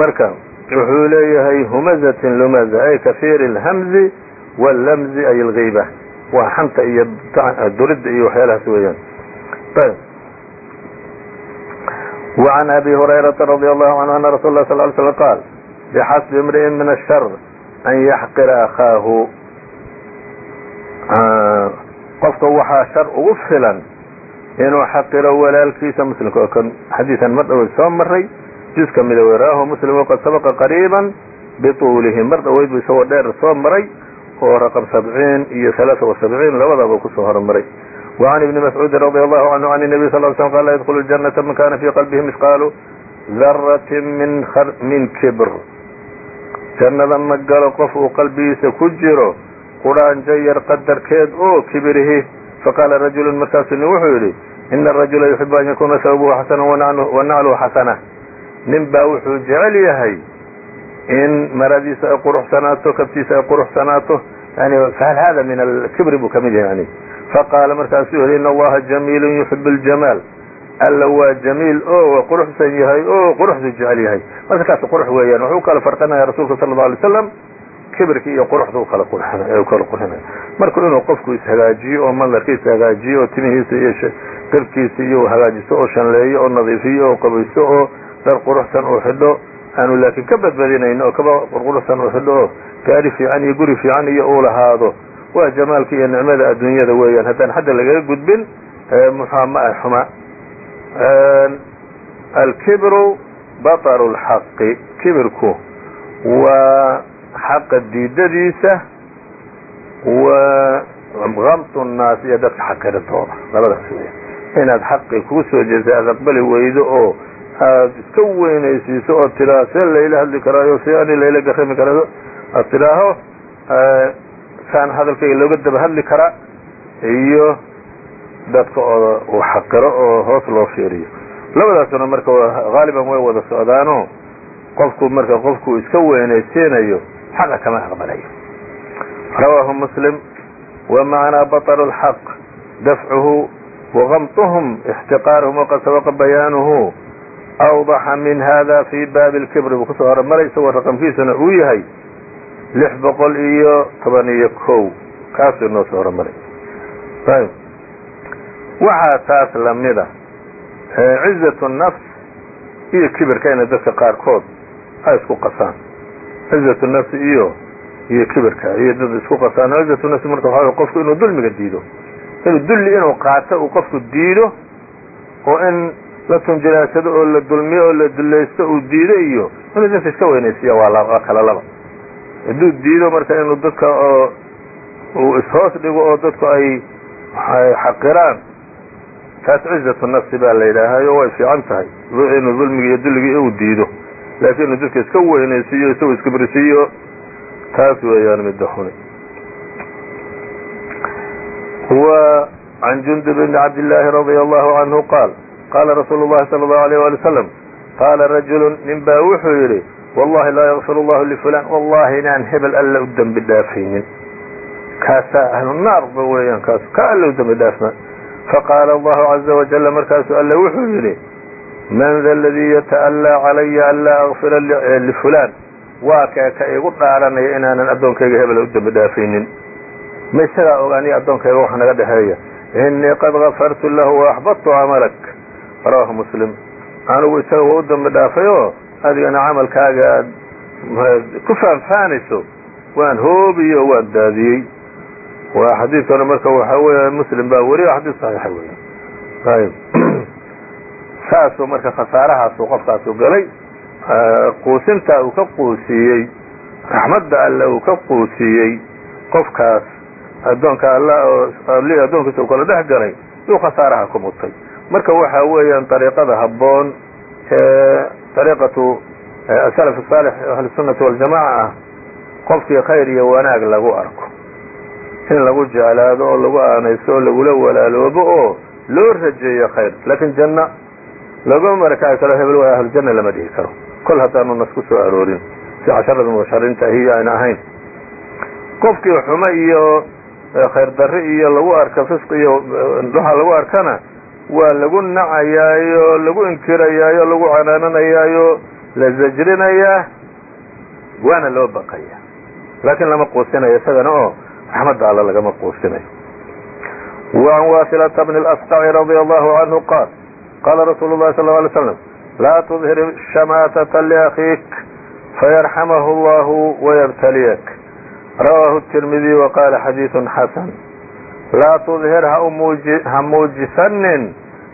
marka wuxuu leeyahay humazatin lumaza ay kahiiri اlhamzi wاllamzi ay اlgiiba waa xanta iyo duridda iyo waxyaalahaas weeyaan ayb وعn abi هurayraةa radي الlahu عanهu ana rasul اlah sl ly slm qaal bxasbi imri'in min الshar an yaxqira akhaahu qofka waxaa shar ugu filan inuu xaqiro walaalkiisa muslimka oo kan xadiiثan mar dhoweyd soo maray juz ka mida waraahu muslim waqad sabaqa qariiban bituulihi mar dhoweyd bu isagoo dheer soo maray oo raqam sabciin iyo alaaa وasabciin labadaba kusoo hormaray وعn ibni mascuudi radي allahu canhu can النabiy sal ly slm qal la ydkulu الjanata man kana fii qalbihi misqaalu darati min kibr jannada ma galo qof uu qalbigiisa ku jiro quraanjo yar qadarkeed oo kibirihi faqaala rajulu markaasu nin wuxuu yidhi ina الrajula yuxibu an yakuna sawbuhu xasana wanacluhu xasana nin baa wuxuu jecel yahay in maradiisa ay quruxsanaato kabtiisa ay quruxsanaato yani fahal hada min alkibri buu kamid yahay yani faqaala markaasuu yidhi ina allaha jamiilun yuxibu ljamaal alla waa jamiil oo quruxsan yahay oo quruxdu jecel yahay marka kaas qurux weeyaan wuxuu kala farqinaya rasuulka sala allau alay slam kibirkii iyo quruxdu u kala qurxinaya marku inuu qofku ishagaajiyo oo mandarkiisa hagaajiyo oo timihiisa iyo qibkiisa iyo hagaajiso oo shanleeyo oo nadiifiyo oo qabayso oo dhar quruxsan uu xidho aanu laakiin ka badbadinayno oo kaba qurquruxsan uu xidho oo gaari fiican iyo guri fiican iyo uu lahaado waa jamaalka iyo nicmada adduunyada weeyaan. Haddaan xadda lagaga gudbin muxaamaah xuma alkibru bataru اlxaqi kibirku waa xaqa diidadiisa waa gamtu nnaas iyo dadka xaqiridooda labadaas weeyaan inaad xaqi kugu soo aad aqbali weydo oo aad iska weynaysiiso oo tidhaa see layla hadli karaayo see ani layla garami karaayo. Aad tidhaaho saan hadalkayga looga daba hadli karaa iyo dadka oo uu xaqiro oo hoos loo fiiriyo labadaasuna marka haaliban way wada socdaano qofku marka qofku iska weynaysiinayo xaqa kama aqbalayo rawaahu muslim wamacnaa baطlu اlxaq dafcuhu wagamtuhum ixtiqaaruhum waqad sabaqa bayaanuhu awdaxa min hada fi baabi اlkibri buu kusoo hormaray isagoo raqamkiisuna uu yahay lix boqol iyo toban iyo kow. Kaasuu noo soo hormaray. Waxaa taas lamida ah, cizatu nafs iyo kibirka ina dadka qaarkood ay isku qasaan. Cizatu nafsi iyo iyo kibirka iyo dad isku qasaan. Cizatu nafsi marka waxaa qofku inuu dulmiga diido. Inuu dulli inuu qaato uu qofku diido oo in la tunjilaansado oo la dulmiyo oo la dulaysto uu diido iyo inuu dadka iska weynaysiiya waa kala laba hadduu diido marka inuu dadka oo uu ishoos dhigo oo dadku ay xaqiraan taas cizatu nafsi baa la yidhaahayo way fiican tahay. Inuu dulmigi iyo dulligii uu diido. Laakiin inuu dadka iska weynaysiiyo isagoo iskabrisiiyo taas weeyaan midda xuni. Wa can jundub bni cabdillaahi radia allahu canhu qaal qaala rasuulu llahi sala allahu alayh wali wasalam qaala rajulu nin baa wuxuu yidhi wallahi laa yakfir allahu lifulan wallahi inaan hebel alla u dembi dhaafaynin kaasaa ahlu naarba weeyaan kaas ka alla u dembi dhaafma faqaala allahu caza wajala markaasuu alle wuxuu yidhi man da aladii yata'allaa calaya an akfira lifulaan waa kee igu dhaaranaya inaanan addoonkayga hebel u dembi dhaafaynin ma isagaa ogaaniya addoonkayga waxa naga dhexeeya innii qad gafartu lahu waaxbadtu camalak rawaahu muslim anigu isaga waa u dembi dhaafay oo adigana camalkaaga aad ku faanfaanayso. Waan hoobiyo waan daadiyey. Xadiidkana marka waxa weya muslim baa weriyo xadiid saxiixa wey ayb *clears throat* saasuu marka khasaarahaasuu qofkaasu galay. Quusintaa uu ka quusiyey raxmadda alle uu ka quusiyey qofkaas addoonka alla oo addoonkiisa uu kala dhex galay yuu khasaaraha ku mutay. Marka waxa weeyaan dariiqada habboon ee dariiqatu asalaf asaalix ahlusunnati waljamaca ah qofkii khayr iyo wanaag lagu arko in lagu jeclaado oo lagu aanaysto oo lagula walaaloobo oo loo rajeeyo khayr laakiin janno laguma markaaci karo hebel waa ahlujanna lama dhihi karo kol haddaanu nas ku soo aroorin si casharada mubashariinta ahiyo ayna ahayn qofkii xumo iyo khayr darri iyo lagu arka fisqi iyo waxa lagu arkana waa lagu nacayaayo lagu inkirayaayo lagu canaananayaayo la zajrinayaa waana loo baqaya laakiin lama quusinayo isagana oo raxmadda alla lagama quusinayo وعn wasilة bn الأsqع radي الlه عanهu qaal qala rasuul الlahi sl ه عlي sسلم laa تظhir الشhamاtaةa لأkيik fayarxamh اllah وybtlيk rawaahu التirmidي وqala xadiiث xasn laa تظhir ha muujisanin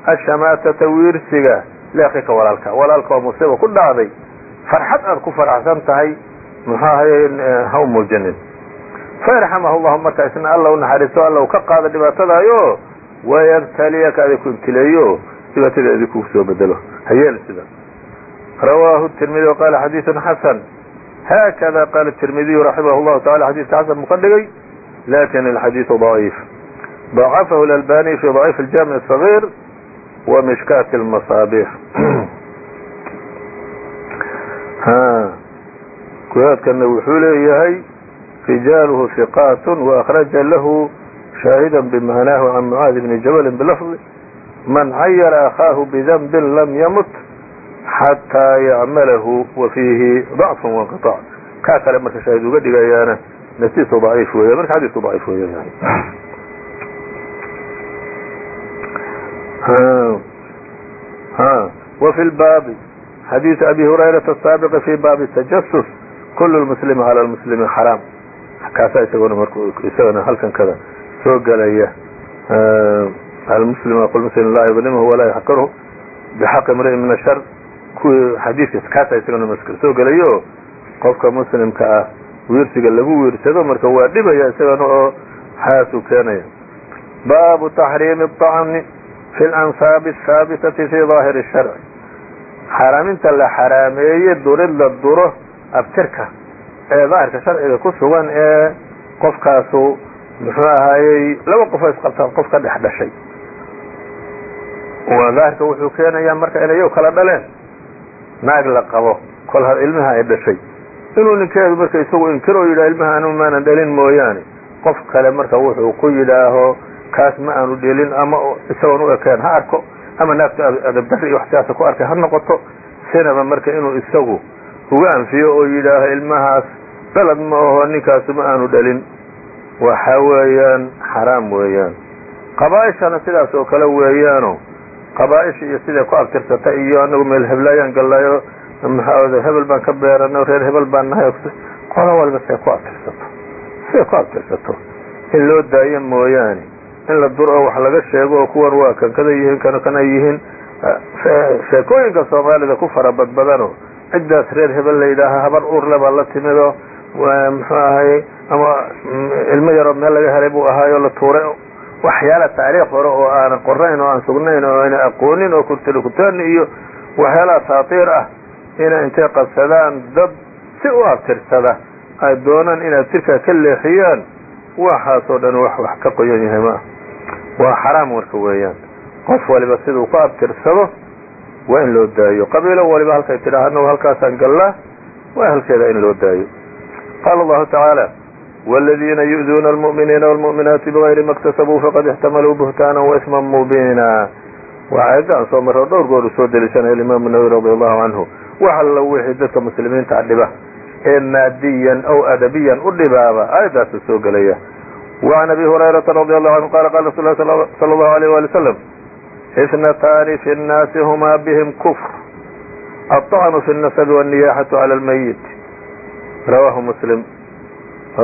الshamaataةa wiirsiga لأkيika walaalka walaalka oo musiiba ku dhacday farxad aad ku faraxsan tahay mxu ahay ha u muujinin fayarxamah llahu marka isna alla u naxariisto alla u ka qaado dhibaatadaayo wayabtaliyaka aday ku ibtileeyo dhibaatada adi kugu soo bedelo hayeel sida rawaahu tirmidi waqala xadiiثun xasan haakada qaala tirmidiyu raximah llahu taala xadiidka xasan buu ka dhigay lakin alxadiiثu ضaciif ضacafahu اlalbani fi ضaciif اljamiع الصغيr wa mishkaati almasaabiix *clears throat* kudaadkana wuxuu leeyahay rijaaluhu hiqaatu waakhraja lahu shaahida bima'naahu can mucaadi bni jabalin bilafdi man cayara akhaahu bidanbin lam yamut xataa yacmalahu wa fiihi dacfu wanqiaac kaa kale marka shaahid uga dhigayaana naftiisu daciif weeya marka xadiisku daciif weeya وفي الbاb xadيiث أbي هurayرaةa الsaaبق في baabi التajasus kul الmسلم عlى الmسلم xrاam kaasaa isaguna mr isagana halkan kada soo gelaya almuslim aqul muslim laa yظlimhu walaa yaxqirhu bxaqi mriء min الshar kuwii xadiidkaas kaasaa isagana soo gelayo qofka muslimka ah wiirsiga lagu wiirsado marka waa dhibaya isagana oo xaasuu keenaya baabu تaxriimi الطacni fi lansaabi ahaabitati fii daahiri sharc xaraaminta la xaraameeye durid la duro abtirka ee daahirka sharciga ku sugan ee qofkaasu muxuu ahaayey laba qofoo isqabtaan qof ka dhex dhashay daahirka wuxuu keenayaa marka inayo kala dhaleen naag la qabo kol ha ilmaha ay dhashay inuu ninkeedu marka isagu inkiro yidhaha ilmaha anu maanan dhalin mooyaane qof kale marka wuxuu ku yidhaaho kaas ma aanu dhelin ama isagoon u ekeen ha arko ama naagtu adabdari iyo waxsiyaasa ku arkay ha noqoto sinaba marka inuu isagu uga anfiyo oo yidhaaho ilmahaas dalad ma aho ninkaasu ma aanu dhalin. Waxa weeyaan xaraam weeyaan. Qabaaishana sidaas oo kale weeyaano qabaaisha iyo siday ku abtirsata iyo anagu meel heblaayaan gallayo maxaa hebel baan ka beerano reer hebel baan nahay qola walba siday ku abtirsato. Siday ku abtirsato. In loo daayo mooyaane in la duro oo wax laga sheego oo kuwan waa kan kada yihiin kan kana yihiin. Sheekooyinka soomaalida ku fara badbadano ciddaas reer hebel la yidhaaha habar uurle baa la timido muxuu ahay ama ilmo yaroo meel laga helay buu ahaayo la tuuray. Waxyaala taariikh hore oo aanan qorayn oo aan sugnayn oo ayna aqoonin oo kutelikutaan iyo waxyaalaha taatiir ah inay intay qabsadaan dad si u abtirsada ay doonaan in abtirkaa ka leexiyaan waxaasoo dhan wax wax ka qoyan yahay ma waa xaraam marka weeyaan qof waliba siduu ku abtirsado waa in loo daayo qabiilo waliba halkay tidhaah anagu halkaasaan gallaa waa halkeeda in loo daayo qaala allahu tacaala wاladiina yu'duuna almu'miniina wاlmu'minaati bغayri ma اktasabuu faqad ixtamaluu buhtaanan waisma mubiina waa aayadda aan soo marro dhowr goor u soo deliishanaya alimaamu nawawi radi allahu canhu wax alla wixii dadka muslimiinta dhiba ee maadiyan aw adabiyan u dhibaaba aayaddaasuu soo gelaya وعn abi hurayrata radi allahu canhu qala qala rasul sala allahu alayh wali wslam اثnatani fi الnaasi hmaa bihim kfr aلطcnu fi الnasabi wالniyaxaةu calى اlmayit rawahu muslim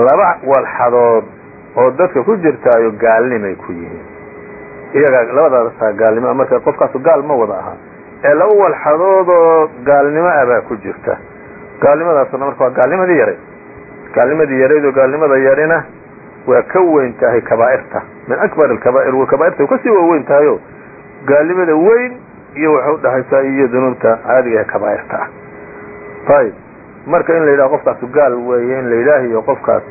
laba walxadood oo dadka ku jirtaayo gaalnimay ku yihiin iyagaa labadaasaa gaalnimo marka qofkaasu gaal ma wada ahaa ee laba walxadood oo gaalnimo ah baa ku jirta gaalnimadaasuna marka waa gaalnimadii yaray gaalnimadii yarayd oo gaalnimada yarina waa ka weyn tahay kabaa'irta. Min akbar alkabaa'ir kabaa'irta ka sii waaweyn tahayo. Gaalnimada weyn iyo waxay udhaxaysaa iyo dunuubta caadiga ee kabaa'irta. Ah ayib marka in la yidhaho qofkaasu gaal weeye in la yidhaahiyo qofkaas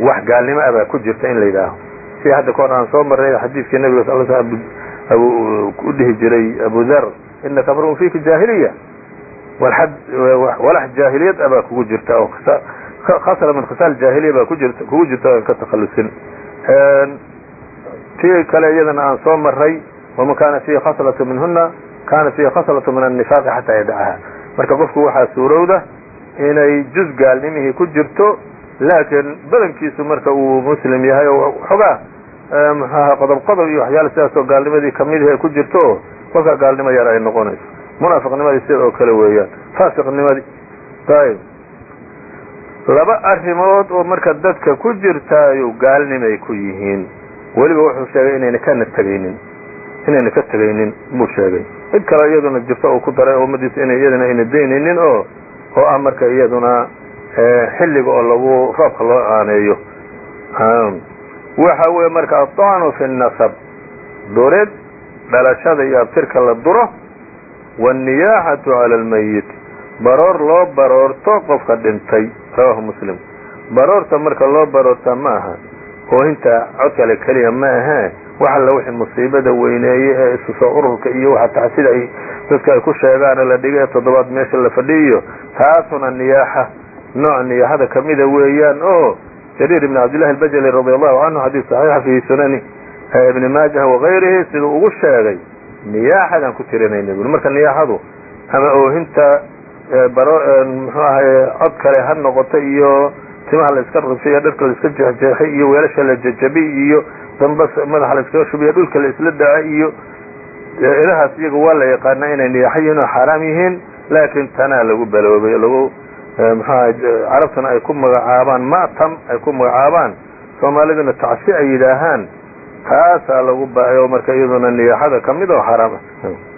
wax gaalnimo ah baa ku jirta in la yidhaaho. Si hadda kahor aan soo marray xadiidkii nabiga sal sl u dhihi jiray abu dhar inaka mruun fiki jaahiliya. Walax jaahiliyad a baa kugu jirta oo khasla min khisaal jaahiliya baa kujirta kugu jirta aan ka takhalusin tii kale iyadana aan soo maray waman kana fihi khaslatu minhuna kana fihi khaslatu min annifaaqi xataa yadacaha marka qofku waxaa suurowda inay juz gaalnimihii ku jirto laakiin badankiisu marka uu muslim yahay oo xogaa mxuaha qodob qodob iyo waxyaala sidaas oo gaalnimadii kamidih ay ku jirto oo gaalnimo yar ay noqonayso munaafiqnimadii sida oo kale weeyaan faasiqnimadii ayb laba arrimood oo marka dadka ku jirtaayo gaalnimay ku yihiin weliba wuxuu sheegay inayna kana tegaynin inayna ka tegaynin buu sheegay cid kale iyaduna jirto uu ku daray oo ummadiisa ina iyaduna ayna daynaynin oo oo ah marka iyaduna xilliga oo lagu roobka loo aaneeyo waxa weeye marka aطacnu fi الnasab durid dhalashada iyo abtirka la duro wالniyaaxatu calى اlmayit baroor loo baroorto qofka dhintay rawahu muslim. Baroorta marka loo baroortaa ma aha oohinta cod kale keliya ma ahee wax alla wixii musiibada weyneeye ee isu soo ururka iyo waxa taxsida ay dadka ay ku sheegaane la dhiga ee toddobaad meesha la fadhiyo taasuna niyaaxa. Nooc niyaaxada kamida weeyaan oo jariir ibn cabdillahi albajali radi allahu canhu xadiis saxiixa fi sunani ibni maajah wakayrihi siduu ugu sheegay niyaaxadaan ku tirinayna bui marka niyaaxadu ama oohinta mxuu ahay cod kale ha noqoto iyo timaha la iska ribsay iyo dharka la iska jeexjeexay iyo weelasha la jajabiy iyo dambas madaxa la iskaga shubiyo dhulka la isla iyo ilahaas iyaga waa la yaqaanaa inay niyaaxo yihiin oo xaaraam yihiin laakiin tanaa lagu baloobay lagu mxuaha carabtuna ay ku magacaabaan matam ay ku magacaabaan soomaaliduna tacsi ay yidhaahaan taasaa lagu baahay oo marka iyaduna niyaaxada ka mid oo xaaraam. ah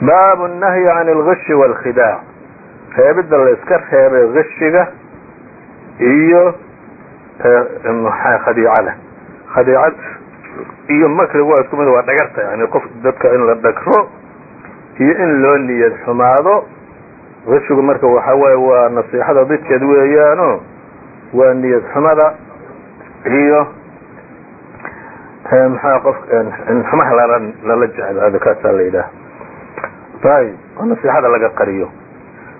baabu nahyi can algishi waalkhidaac reebidda la iska reebay kishiga iyo khadiicada khadiicad iyo makrigu waa isku mid waa dhagarta yani qof dadka in la dhagro iyo in loo niyad xumaado kishigu marka waxa waaye waa nasiixada didkeed weeyaano waa niyad xumada iyo maxaa qof xumaha lala jeclaado kaasaa la yidhaah oo nasiixada laga qariyo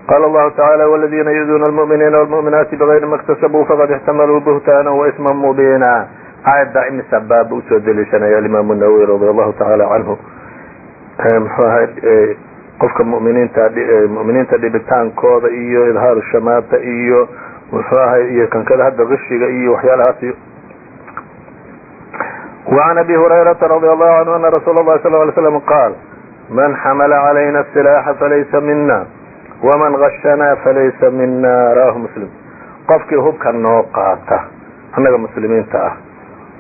qala allahu tacala wاladina yuduuna almu'miniina wاlmu'minaati bغayri ma اktasabuu faqad ixtamaluu buhtaana waisma mubiina aayaddaa imisa baaba usoo deliishanaya alimaamu nawowi radi allahu tacaala canhu mxuu ahay qofka muminiinta mu'miniinta dhibitaankooda iyo idhaaru shamaata iyo muxuu ahay iyo kankada hadda qishiga iyo waxyaalahaas وعn abi hurayraةa radي allahu canhu ana rasuul اlahi sal ly slam qaal man xamla عlayna الsilaaxa falaysa mina wman gashanaa falaysa mina rawahu muslim qofkii hubka noo qaata annaga muslimiinta ah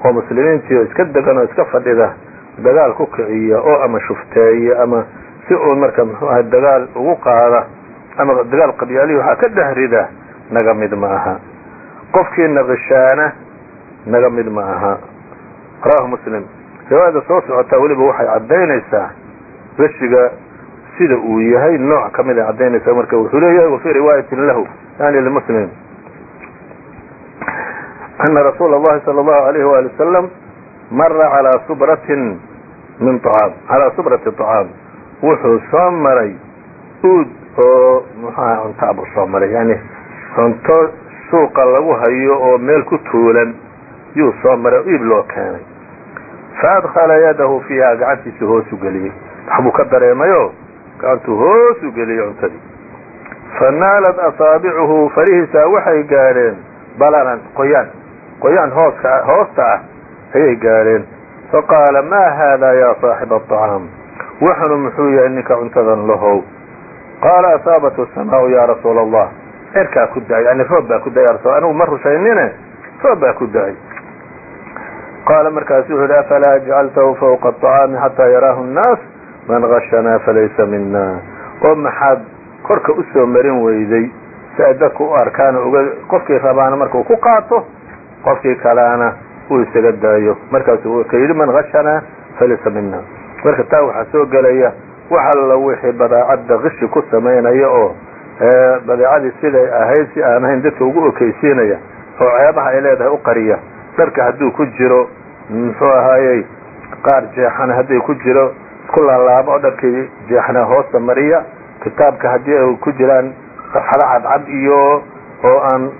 oo muslimiintii oo iska degan oo iska fadhida dagaal ku kiciya oo ama shufteeya ama si uu marka mxuu ahay dagaal ugu qaada ama dagaal qabyaalihi waxaa ka dhex rida naga mid ma aha qofkiina qishaana naga mid ma aha rawahu muslim riwaayada soo socotaa weliba waxay caddaynaysaa geshiga sida uu yahay nooc ka mid ay caddaynaysaa marka wuxuu leeyahay wafii riwaayatin lahu yani limuslim ana rasuula اllahi salى اllahu alayh wali wasalam mara calaa subratin min acaam calaa subrati طacaam wuxuu soo maray uud oo muxuaha cuntaa buu soo maray yani cunto suuqa lagu hayo oo meel ku tuulan yuu soo maray iib loo keenay faadkhala yadahu fiiha gacantiisii hoosu geliyey waxbuu ka dareemayo gacantuu hoosu geliyey cuntadii fanaalad asaabicuhu farihiisaa waxay gaadheen balanan qoyaan qoyaan hooska hoosta ah ayay gaadheen. Faqaala maa haadaa yaa saaxiba aطacaam waxanu muxuu yahay ninka cuntadan lahow. Qaala asaabathu samaau yaa rasuula allah cerkaa ku da'ay yani roob baa ku da'ay ya rasul anigu ma rushaynine? Roob baa ku da'ay. Qaala markaasu wuxu uhi afalaa jacaltahu fawqa aطacaami xataa yaraahu nnaas man gashanaa falaysa mina oo maxaad korka u soo marin weyday si ay dadku u arkaan uga qofkii rabaana markuu ku qaato qofkii kaleana uu isaga daayo. Markaasuu ka yidhi man gashanaa falaysa mina marka taa waxaa soo gelaya wax alla wixii badeecadda qishi ku samaynaya oo badeecadii siday ahayd si aan ahayn dadka ugu okeysiinaya oo ceebaha ay leedahay u qariya. Dharka hadduu ku jiro muxuu ahaayey qaar jeexana hadday ku jiro isku laalaabo oo dharkii jeexna hoosta mariya kitaabka haddii ay ku jiraan safxado cadcad iyo oo aan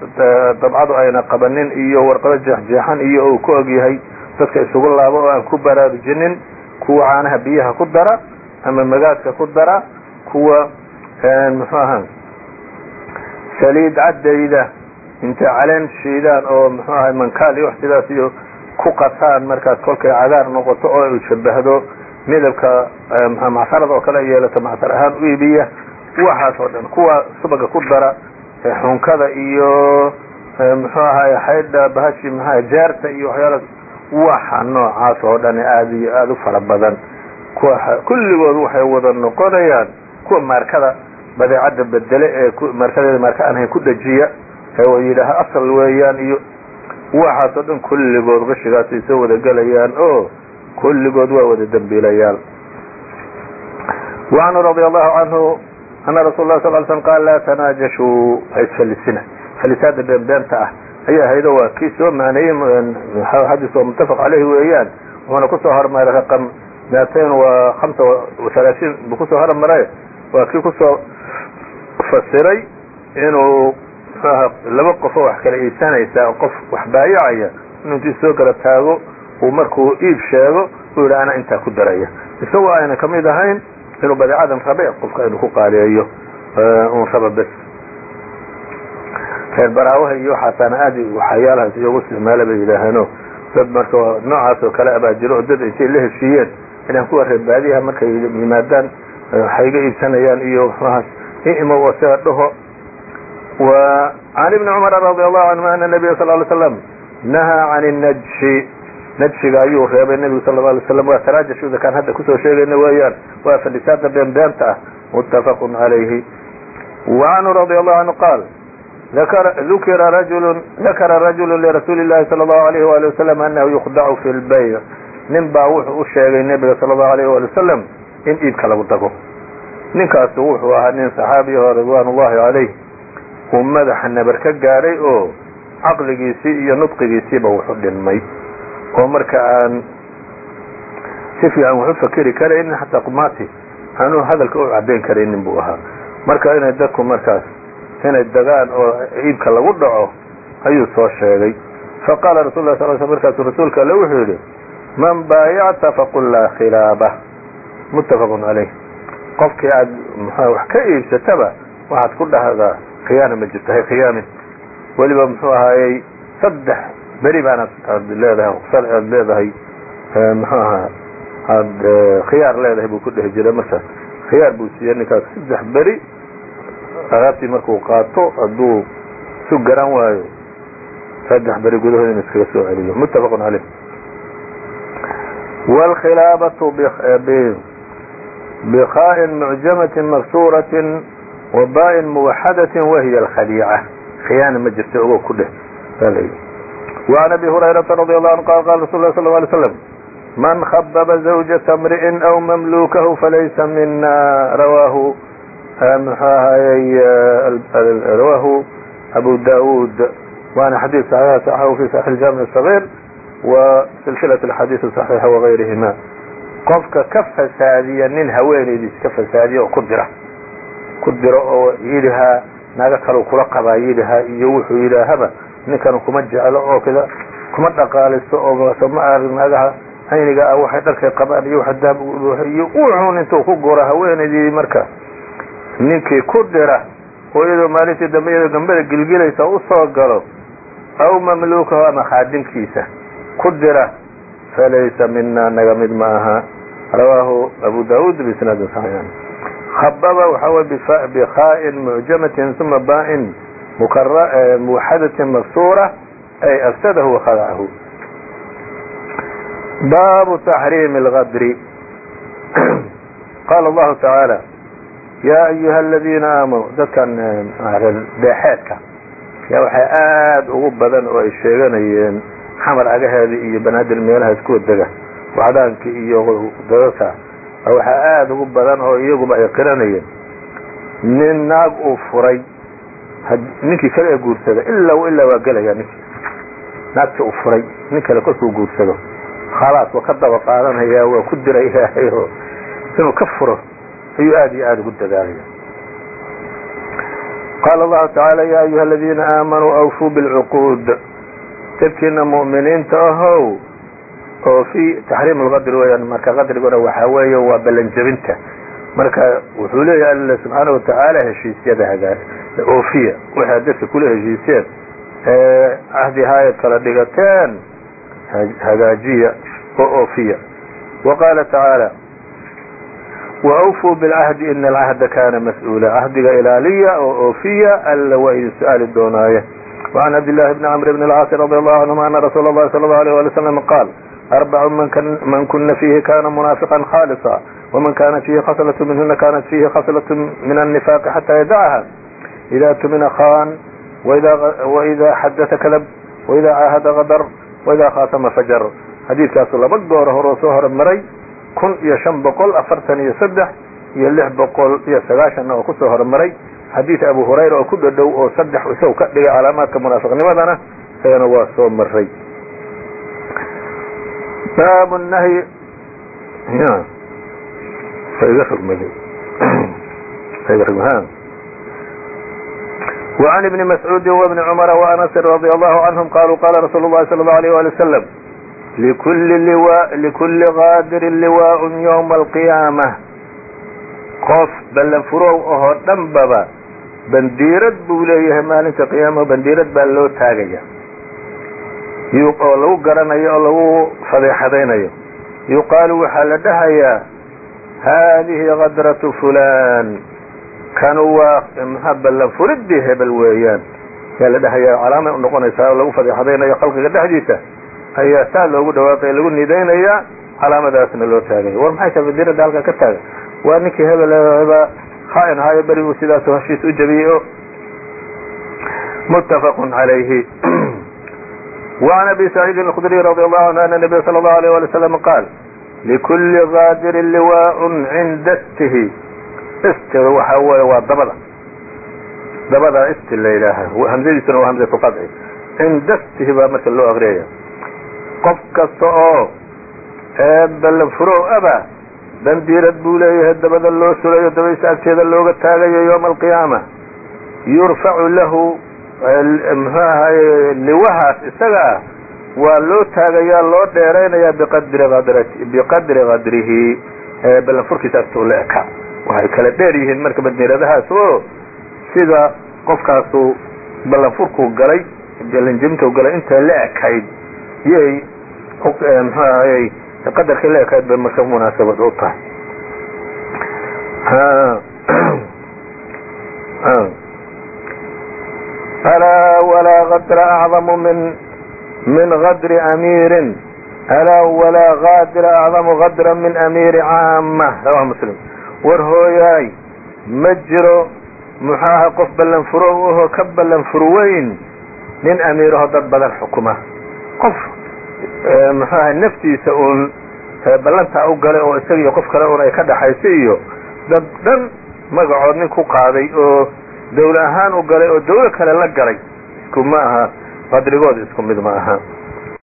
dabcadu ayna qabanin iyo warqado jeexjeexan iyo uu ku ogyahay dadka isugu laabo oo aan ku baraarujinin kuwa caanaha biyaha ku dara ama magaadka ku dara kuwa muxuu ahaa saliid caddayda intay caleen shiidaan oo muxuu ahay mankaal iyo wax sidaas iyo ku qataan markaas kolkay cagaar noqoto oo ay shabahdo midabka macsarada oo kale yeelato macsar ahaan u iibiya waxaas oo dhan kuwa subaga ku dara xunkada iyo muxuu ahay xaydha bahashi mxua jeerta iyo waxyaala waxa noocaas oo dhan aada iyo aada u fara badan. Kulligood waxay wada noqonayaan kuwa maarkada badeecadda bedele ee maarkadeeda maarka aan hayn ku dhajiya ee yidhaaha asal weeyaan iyo waxaas oo dhan kulligood qishigaasay soo wada gelayaan oo kulligood waa wada dembiilayaal وعنه رضي الله عنه أن رsuل الله صل ل sلم qال laa تناajashuu haisfalisina falisaada beenbeenta ah ayaa haydo waa kii soo maaneeyey xadis oo mutafaq caleyhi weeyaan wuxuuna kusoo hormaray raqم miatain wa hamsa وaلaaثiin buu kusoo hormaray waa kii kusoo fasiray inuu mxuaha laba qofoo wax kala iibsanaysa qof wax baayacaya inuu intii soo kala taago uu markuu iib sheego uu yidhi ana intaa ku daraya. Isagoo ayna ka mid ahayn inuu badeecadan rabe qofka inuu ku qaaliyeeyo un raba bes. Reer baraawaha iyo waxaasaana aad waxyaalahaas iyogu isticmaala bay yidhaaheeno dad marka noocaas oo kale abaa jiro oo dad intay la heshiiyeen inaan kuwa reer baadiyaha markay yimaadaan waxay iga iibsanayaan iyo waxaas imo oo dhaho. Wa can ibni cumara radi allahu canhuma ana nabiya sal ly slam nahaa can الnajshi najsiga ayuu reebay nebigu sal la alay slam waa taraajahudakaan hadda ku soo sheegayna weeyaan waa fadhisaada beenbeenta ah muttafaqun calayhi wa canhu radi allahu canhu qaal dukira rajulu dakara rajulu lirasuuli llahi sala allahu alayhi waali wasalam anahu yukhdacu fi lbayc nin baa wuxuu u sheegay nebiga sala allahu alayh waali wasalam in iibka lagu dago ninkaasu wuxuu ahaa nin saxaabiyaho ridwaan ullahi calayh uu madaxa nabar ka gaadhay oo caqligiisii iyo nudqigiisiiba wuxu dhinmay oo marka aan si fiican wax u fakeri karaynin xataa qumaati aanu hadalka u caddayn karaynin buu ahaa. Marka inay dadku markaas inay dagaan oo iibka lagu dhaco ayuu soo sheegay. Faqaala rasul lah sal sl markaasu rasuulka alle wuxuu yidhi man baayacta faqul laa khilaaba. Muttafaqun calayh qofkii aad mxua wax ka iibsataba waxaad ku dhahdaa khiyaana ma jirto hay khiyaamin. Weliba muxuu ahaayey saddex beri baana aad leedahay aad leedahay muxuu ahaa aad khiyaar leedahay buu ku dhehi jiray markaas khiyaar buu siiyey ninkaas saddex beri alaabtii markuu qaato hadduu su garan waayo saddex beri gudahood inu iskaga soo celiyo muttafaqun caleyh wاlkhilaabatu bkhaءin mucjamaةi mafsuraةi waba'in muwaxadaةi wahiy اlkhadiica khiyaana ma jirto ogo ku dheh وعن أبي هريرة رضي الله عنه قال قال رsuل الله صلى الله عليه وسلم من خبب زوجة امرئ أو مملوكه فlaysa mina rwاه mxu ahayy rawaahu abu daud waana xadيث صحيح صxhu في صحيح الجامع الصغير وسلسلة الحadيث الصحيحة وغayrihima qofka ka fasaadiya nin haweenaydiis ka fasaadiya oo ku dira ku diro oo yidhahaa naga kalu kula qabaa yidhahaa iyo wuxuu yidhaahaba ninkan kuma jeclo oo kida kuma dhaqaaliso oo naagaha ayniga ah waxay dharkay qabaan iyo wax daab iyo wuxuun intuu ku guro haweenaydii marka. Ninkii ku dira oo iyadoo maalintii dambe iyadoo gambada gilgilaysa u soo galo aw mamluukahu ama khaadimkiisa ku dira falaysa mina naga mid ma aha. Rawaahu abu daud bisnaadin saxiixan hababa waxaa wey bikhaa'in mucjamatin uma ba'in muwaxadatin mafsuura ay afsadahu wakhadacahu baabu taxriimi اlgadri qaala allahu tacaala yaa ayuha aladiina aamanuu dadkan deexeedka yaa waxay aada ugu badan oo ay sheeganayeen xamar agaheeda iyo banaadir meelaha isku wadega wacdaankii iyo dadadka waxaa aada ugu badan oo iyaguba ay qiranayeen. Nin naag uu furay ninkii kale ee guursada ilaa ilaa waa gelaya ninkii. Naagta uu furay nin kale kolkuu guursado. Khalaas waa ka daba qaadanaya waa ku dira inuu ka furo ayuu aada iyo aada ugu dadaalaya qaala allahu tacaala yaa ayuha aladiina aamanuu awfuu bilcuquud. Dadkiina mu'miniinta ahow oo fi taxriim alqadri weyaan marka qadriguna waxaa weeye waa ballanjabinta marka wuxuu leeyahay alla subxaana watacaala heshiisyada hagaa oofiya waxaad dadka kula heshiiseen ee cahdi haayad kala dhigateen hagaajiya oo oofiya wa qaala tacaala waawfuu bilcahdi ina alcahda kana mas-uula cahdiga ilaaliya oo oofiya alla waa idin su-aali doonaaye وعn cabd للhi بn cمr بn الcاaص رضي الله عنهma أن رsuل الlhi صلى الله عليه ولي وسلم qاal أربع man kuna فيhi kana مناaفقا خاaلصا وmaن kanت فيhi khصلة minhuna kanت فيhi khصلة min النفاq حتى yadعha إذا تmina خاn وإذا xadث kdب وإذا cاahda غdر وإذا khاasma فjر xadiidkaasu laba gooro horoo soo hormaray kun iyo شhan boqol afartan iyo saddex iyo lix boqol iyo sagaashanna oo kusoo hormaray xadiid abu hurayra oo ku dhadhow oo saddex isagu ka dhigay calaamaadka munaafiqnimadana isagana waa soo maray baab nahyi وعn بن مسعوud وبن cمر وأنس رضي الله عنهم qالوا qاla رsuل الlhi صلى الله عليه ولي وسلم لكuli غاadr لواء يوم القيامة qof ballan furow ahoo dhanbaba bandiirad buu leeyahay maalinta qiyaama bandiirad baa loo taagaya oo lagu garanayo oo lagu fadeexadaynayo yuqaalu waxaa la dhahayaa haadihi kadratu fulan kanu waa mxaa ballan furidii hebel weeyaan yaa la dhahayaa calaamay unoqonaysaa oo lagu fadeexadaynayo khalqiga dhexdiisa ayaa saa loogu dhawaaqaya lagu nidaynayaa calaamadaasna loo taagaya war maxay tahay bandiiradda halkaa ka taaga waa ninkii hebel heba khaain ahaayo beriguu sidaasu heshiis u jabiyey o متفق عaليه وعن أبي سعيد الخdري رضي الله عنه أن النبي صلى الله عليه ولي وسلم قال لكuلi غاadr لواء عinda sth iskeeda waxaa weeye waa dabada. Dabada isti la yidhaaha hamsadiisuna waa hamsatu qaci cindastihi baa marka loo aqriyaya qof kasta oo eebalafuro aba dandiirad buu leeyahay dabada loo surayo dabaysa agteeda looga taagayo yowma alqiyaama yurfacu lahu eh, muxuu ahaaye liwahaas isaga ah waa loo taagayaa loo dheeraynayaa biqadri qadrihi balanfurkiisa agta u la ekaa waxay kala dheer yihiin marka bandiiradahaas oo sida qofkaasu ballan furkuu galay ballanjebintu galay intay la ekayd yay mxuu ahayey qadarkii la ekayd bay marka munaasabad u tahay. Alaa walaa qadra acdamu min min qadri amiirin. Alaa walaa qaadira acdamu qadra min amiiri caama rawahu muslim war hooyaay ma jiro muxuu aha qof ballan furow ahoo ka ballan furweyn nin amiiraho dad badan xukuma. Qof muxuu ahay naftiisa uun ballantaa u galay oo isaga iyo qof kale un ay ka dhaxaysa iyo dad dhan magacood nin ku qaaday oo dawla ahaan u galay oo dawlo kale la galay isku ma aha qadrigood isku mid ma aha